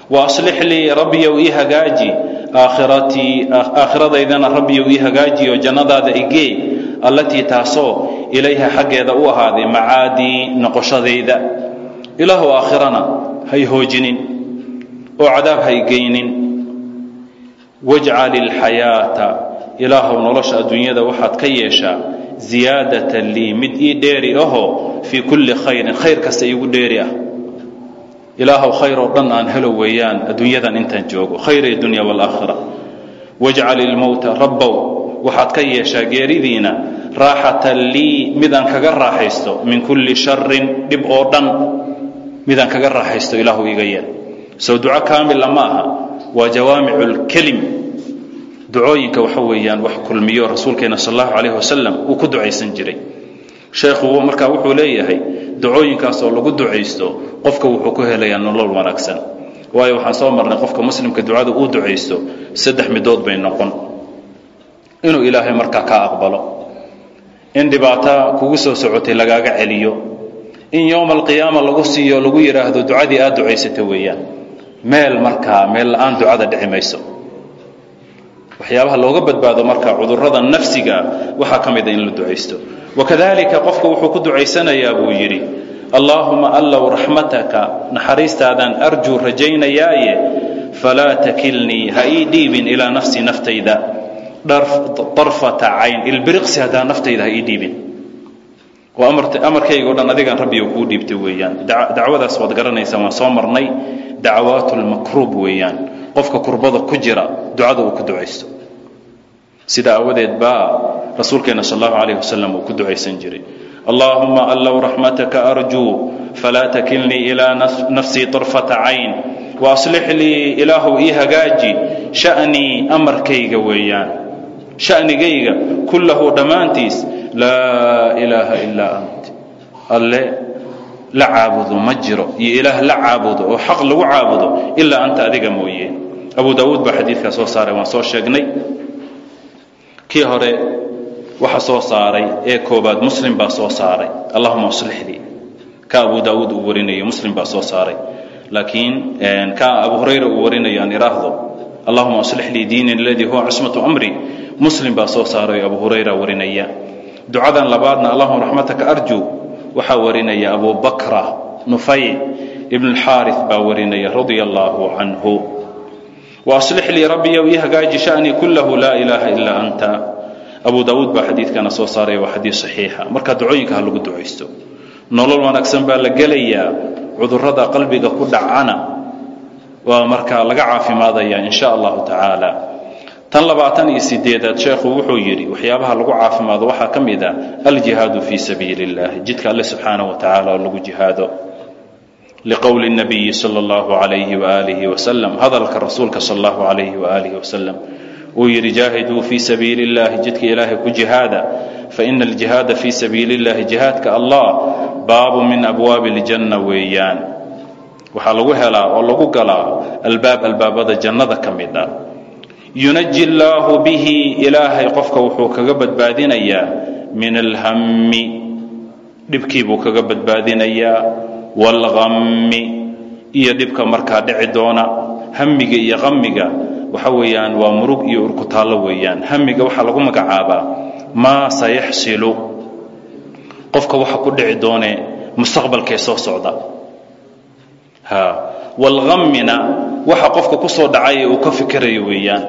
wa aslix lii rabbiyow ii hagaaji aakhiratii aakhiradaydana rabbiyow ii hagaajiyo jannadaada igee allatii taasoo ilayha xaggeeda u ahaaday macaadii noqoshadayda ilaahu aakhirana hay hoojinin oo cadaab hay geynin. Wajcal ilxayaata ilaahow nolosha adduunyada waxaad ka yeeshaa ziyaadatan lii mid ii dheeri ahoo fii kulli khayrin khayr kasta iigu dheeri ah ilaahow khayr oo dhan aan helo weeyaan adduunyadan intaan joogo. Khayr dunya waalaakhira wajcal ilmowta rabbow waxaad ka yeeshaa geeridiina. Raaxatan lii midaan kaga raaxaysto. Min kulli sharin dhib oo dhan midaan kaga raaxaysto ilaahu iga yeel. Sow duco kaamila ma aha waa jawaamicu lkelim ducooyinka waxa weeyaan wax kulmiyo rasuulkeena sal allahu calayh wasalam uu ku ducaysan jiray. Sheekhu markaa wuxuu leeyahay ducooyinkaasoo lagu ducaysto qofka wuxuu ku helayaa nolol wanaagsan. Waayo waxaan soo marnay qofka muslimka ducada uu ducaysto saddex midood bay noqon. Inuu ilaahay markaa kaa aqbalo. In dhibaata kugu soo socotay lagaaga celiyo. In yowma alqiyaama lagu siiyo lagu yidhaahdo ducadii aad ducaysata weeyaan. Meel markaa meel la'aan ducada dhici mayso. Waxyaabaha looga badbaado marka cudurrada nafsiga waxaa ka mida in la ducaysto. Wakadalika qofku wuxuu ku ducaysanayaa buu yidhi allaahuma allow raxmataka naxariistaadaan arjuu rajaynayaaye falaa takilnii ha ii dhiibin ilaa nafsi naftayda. Darfata cayn ilbiriqsi haddaa naftayda ha ii dhiibin. O dhan adigaan rabbiga kuu dhiibtay weeyaan. Dacwadaas waad garanaysaa waan soo marnay. Dacawaat lmakruub weeyaan. Qofka kurbada ku jira ducada uu ku ducaysto. Sida aawadeed baa rasuulkeena sal allahu calayh wasalam uu ku ducaysan jiray allaahuma allow raxmataka arjuu falaa takilnii ilaa nafsii طarfata cayn waaslix lii ilaahu ii hagaaji sha'nii amarkayga weeyaan. Sha'nigayga kullahu dhammaantiis laa ilaaha ilaa ant. Alle la caabudo ma jiro. Iyo ilaah la caabudo oo xaq lagu caabudo ilaa anta adiga mooye. Abu daawuud baa xadiidkaa soo saaray waan soo sheegnay. Kii hore waxa soo saaray ee koobaad muslim baa soo saaray. Allahuma aslix lii ka abu daawuud uu warinayo muslim baa soo saaray. Laakiin ka abu hurayra uu warinayo aan iraahdo allahuma aslix lii aladii huwa cismatu amri. Muslim baa soo saaray abu hurayra warinaya. Ducadan labaadna allahuma raxmataka arju waxaa warinaya abu bakra ibn اlxaariث baa warinaya radia allahu canhu waaslix lii rabbiyow ii hagaaji shanii kullahu laa ilaaha ilaa anta abu daawuud baa xadiidkana soo saaraya waa xadiid saxiixa marka ducooyinka ha lagu ducaysto nolol wanaagsan baa la gelayaa cudurrada qalbiga ku dhacana waa markaa laga caafimaadaya in sha allahu tacaala tan labaatan iyo sideedaad sheekhu wuxuu yidhi waxyaabaha lagu caafimaado waxaa ka mid a aljihaadu fii sabiili اllahi jidka alle subxaanaه wa tacaala oo lagu jihaado liqowli الnabiyi salى اllahu عalayhi waalihi wasalam hadalka rasuulka sal اllahu عalayhi waalihi wasalam uu yidhi jaahiduu fii sabiili اllahi jidka ilaahay ku jihaada faina aljihaada fii sabiili اllahi jihaadka allah baabu min abwaabi اljanna weeyaan waxaa lagu helaa oo lagu galaa albaab albaabada jannada ka mid ah yunaji llaahu bihi ilaahay qofka wuxuu kaga badbaadinayaa min alhammi dhibkii buu kaga badbaadinayaa waalqammi iyo dhibka markaa dhici doona hamiga iyo qamiga waxa weeyaan waa murug iyo urkutaallo weeyaan. Hamiga waxaa lagu magacaabaa maa sayaxsilu qofka waxa ku dhici doonee mustaqbalkee soo socda. Waalqammina waxa qofka ku soo dhacay uu ka fikirayo weeyaan.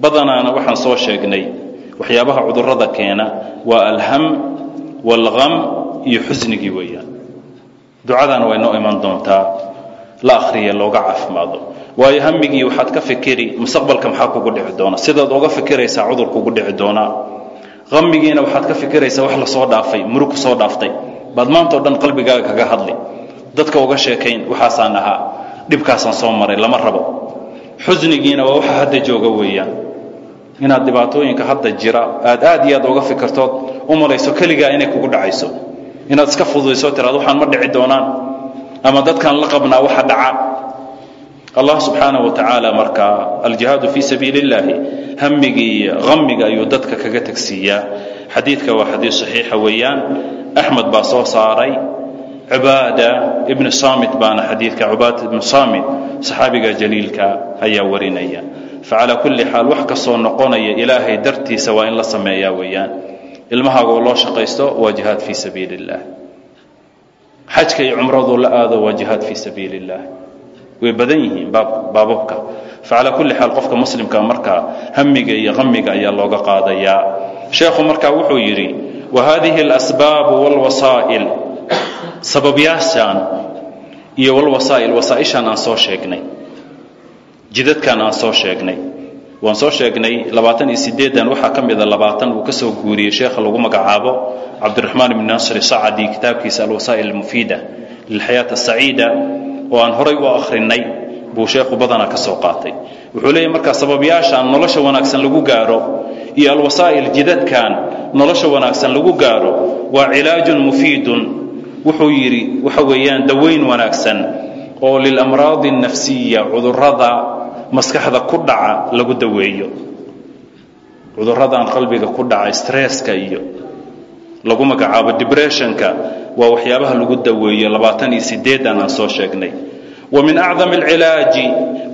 Badanaana waxaan soo sheegnay waxyaabaha cudurrada keena waa alham waalqam iyo xusnigii weeyaan. Ducadana way noo iman doontaa la akhriya looga caafimaado. Waayo hamigii waxaad ka fikiri mustaqbalka maxaa kugu dhici doona? Sidaad oga fikiraysaa cudur kugu dhici doonaa. Qamigiina waxaad ka fikiraysaa wax la soo dhaafay murug ku soo dhaaftay. Baad maanta o dhan qalbigaaga kaga hadli. Dadka uga sheekayn waxaasaan ahaa. Dhibkaasaan soo maray lama rabo. Xusnigiina waa waxa hadda jooga weeyaan. Inaad dhibaatooyinka hadda jira aad aad iyo aad uga fikirtood u malayso keligaa inay kugu dhacayso. Inaad iska fududayso tiraado waxaan ma dhici doonaan ama dadkaan la qabnaa waxa dhaca. Allah subxaana wa tacaala aljihaadu fii sabiili اllaahi hamigiiy hamiga ayuu dadka kaga tegsiiyaa xadiidka waa xadiid saxiixa weeyaan. Axmed baa soo saaray. Cubaada ibnu samit baana xadiidka cubaada ibnu samit saxaabiga jaliilka ayaa warinaya. Facalaa kulli xaal wax kastoo noqonaya ilaahay dartiisa waa in la sameeyaa weeyaan. Ilmahaagoo loo shaqaysto waa jihaad fii sabiili xajka iyo cumradu la aado waa jihaad fii sabiili اllah way badan yihiin baababka facalaa kulli xaal qofka muslimka markaa hamiga iyo qamiga ayaa looga qaadayaa sheekhu markaa wuxuu yidhi wa hadihi اlasbaabu wاlwasaa'il sababyaashaan iyo walwasaa'il wasaa'ishaan aan soo sheegnay jidadkan aan soo sheegnay waan soo sheegnay labaatan iyo sideedan waxaa ka mida labaatan uu ka soo guuriyey sheekha lagu magacaabo cabdiraxmaan ibni nasri sacadi kitaabkiisa alwasaa'il almufiida lilxayaat asaciida oo aan horay u akhrinay buu sheekhu badanaa ka soo qaatay. Wuxuu leeyahy markaa sababyaashaan nolosha wanaagsan lagu gaaro iyo alwasaa'il jidadkan nolosha wanaagsan lagu gaaro waa cilaajun mufiidun. Wuxuu yidhi waxa weeyaan daweyn wanaagsan oo lilamraadi الnafsiya cudurrada maskaxda ku dhaca lagu daweeyo. Cuduradan qalbiga ku dhaca stresska iyo lagu magacaabo debressionka waa waxyaabaha lagu daweeyo labaatan iyo sideedan aan soo sheegnay. Wa min acdam اlcilaaji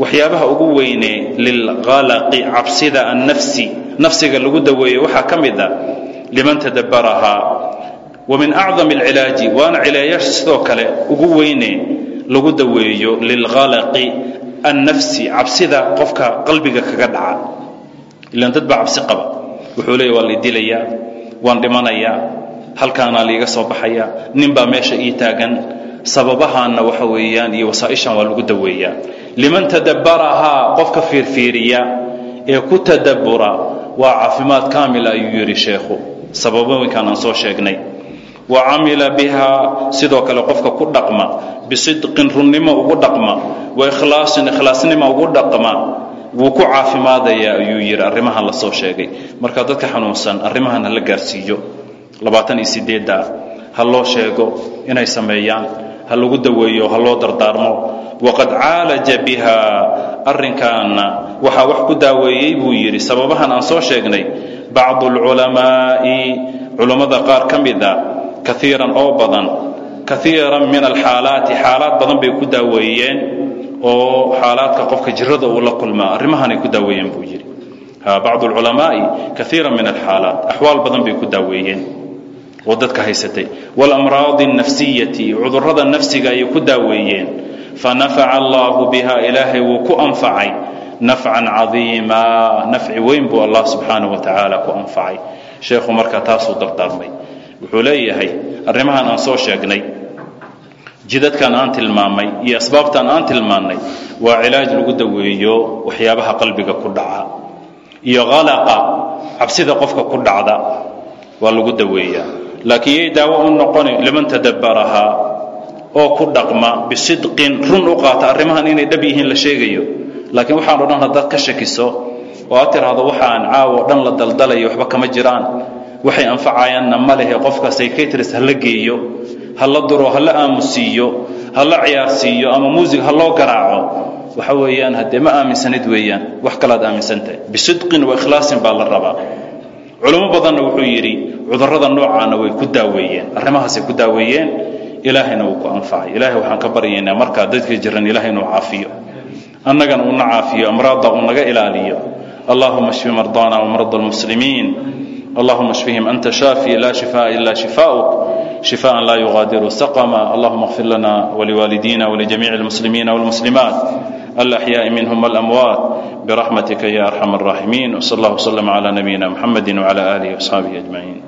waxyaabaha ugu weyne lilqalaqi cabsida annafsi nafsiga lagu daweeyo waxaa ka mid a liman tadabbarahaa wa min acdam اlcilaaji waana cilaayaasha sidoo kale ugu weyne lagu daweeyo lilqalaqi annafsi cabsida qofka qalbiga kaga dhaca. Ilaan dad cabsi qaba. Wuxuu leeya waa la idilayaa waan dhimanayaa halkaanaa liiga soo baxaya. Nin baa meesha ii taagan. Sababahaanna waxa weeyaan iyo wasaa'ishan waa lagu daweeyaa. Liman tadabbarahaa qofka fiirfiiriya ee ku tadabbura waa caafimaad kaamil ayuu yidhi sheekhu. Sababooyinkan aan soo sheegnay. Wa camila bihaa sidoo kale qofka ku dhaqma. Bisidqin runnimo ugu dhaqma. Wa ikhlaasin ikhlaasnimo ugu dhaqma. Wuu ku caafimaadayaa ayuu yidhi arrimahan la soo sheegay. Marka dadka xanuunsan arrimahan ha la gaarsiiyo labaatan iyo sideedda ha loo sheego inay sameeyaan ha lagu daweeyo ha loo dardaarmo. Waqad caalaja biha arrinkaana waxaa wax ku daaweeyey buu yidhi. Sababahan aan soo sheegnay bacdu alculamaa'i culammada qaar ka mid a kaiiran oo badan kaiiran min alxaalaati xaalaad badan bay ku daaweeyeen oo xaalaadka qofka jirada uu la kulmaa. Arrimahanay ku daaweeyeen buu yidhi. Bacdu alculamaa'i kaiiran min alxaalaat axwaal badan bay ku daaweeyeen oo dadka haysatay. Walamraadi alnafsiyati cudurrada nafsiga ayay ku daaweeyeen. Fanafaca allahu biha ilaahay wuu ku anfacay. Nafcan cadiima nafci weyn buu allah subxaanahu wa tacaala ku anfacay. Sheekhu marka taasuu dardaarmay. Wuxuu leeyahay arrimahan aan soo sheegnay jidadkan aan tilmaamay iyo asbaabtan aan tilmaannay waa cilaaj lagu daweeyo waxyaabaha qalbiga ku dhaca iyo khalaqa cabsida qofka ku dhacda waa lagu daweeyaa laakiin yay daawo u noqoni liman tadabbarahaa oo ku dhaqma bisidqin run u qaata arrimahan inay dhab yihiin la sheegayo. Laakiin waxaan o dhan haddaad ka shakiso oo aad tiraahdo waxaan caawo dhan la daldalayo waxba kama jiraan. Waxay anfacayaanna ma lehe qofka psycatris ha la geeyo ha la duro ha la aamusiiyo ha la ciyaarsiiyo ama muusig ha loo garaaco. Waxa weeyaan haddee ma aaminsanid weeyaan wax kalaad aaminsantahay bisidqin wa ikhlaasin baa la rabaa culimo badanna wuxuu yidhi cudurrada noocaana way ku daaweeyeen arrimahaasay ku daaweeyeen ilaahayna wuu ku anfacay ilaahay waxaan ka baryaynaa markaa dadka jiran ilahay inuu caafiyo annagana uuna caafiyo amraadda uu naga ilaaliyo allahuma shfi mardaana wmarda almuslimiin اللهم اشفهم أنت شافي لا شفاء إلا شفاؤك شفاء لا يغادر سقما اللهم اغفر لنا ولوالدينا ولجميع المسلمين والمسلمات الأحياء منهم والأموات برحمتك يا أرحم الراحمين وصلى الله وسلم على نبينا محمد وعلى آله وأصحابه أجمعين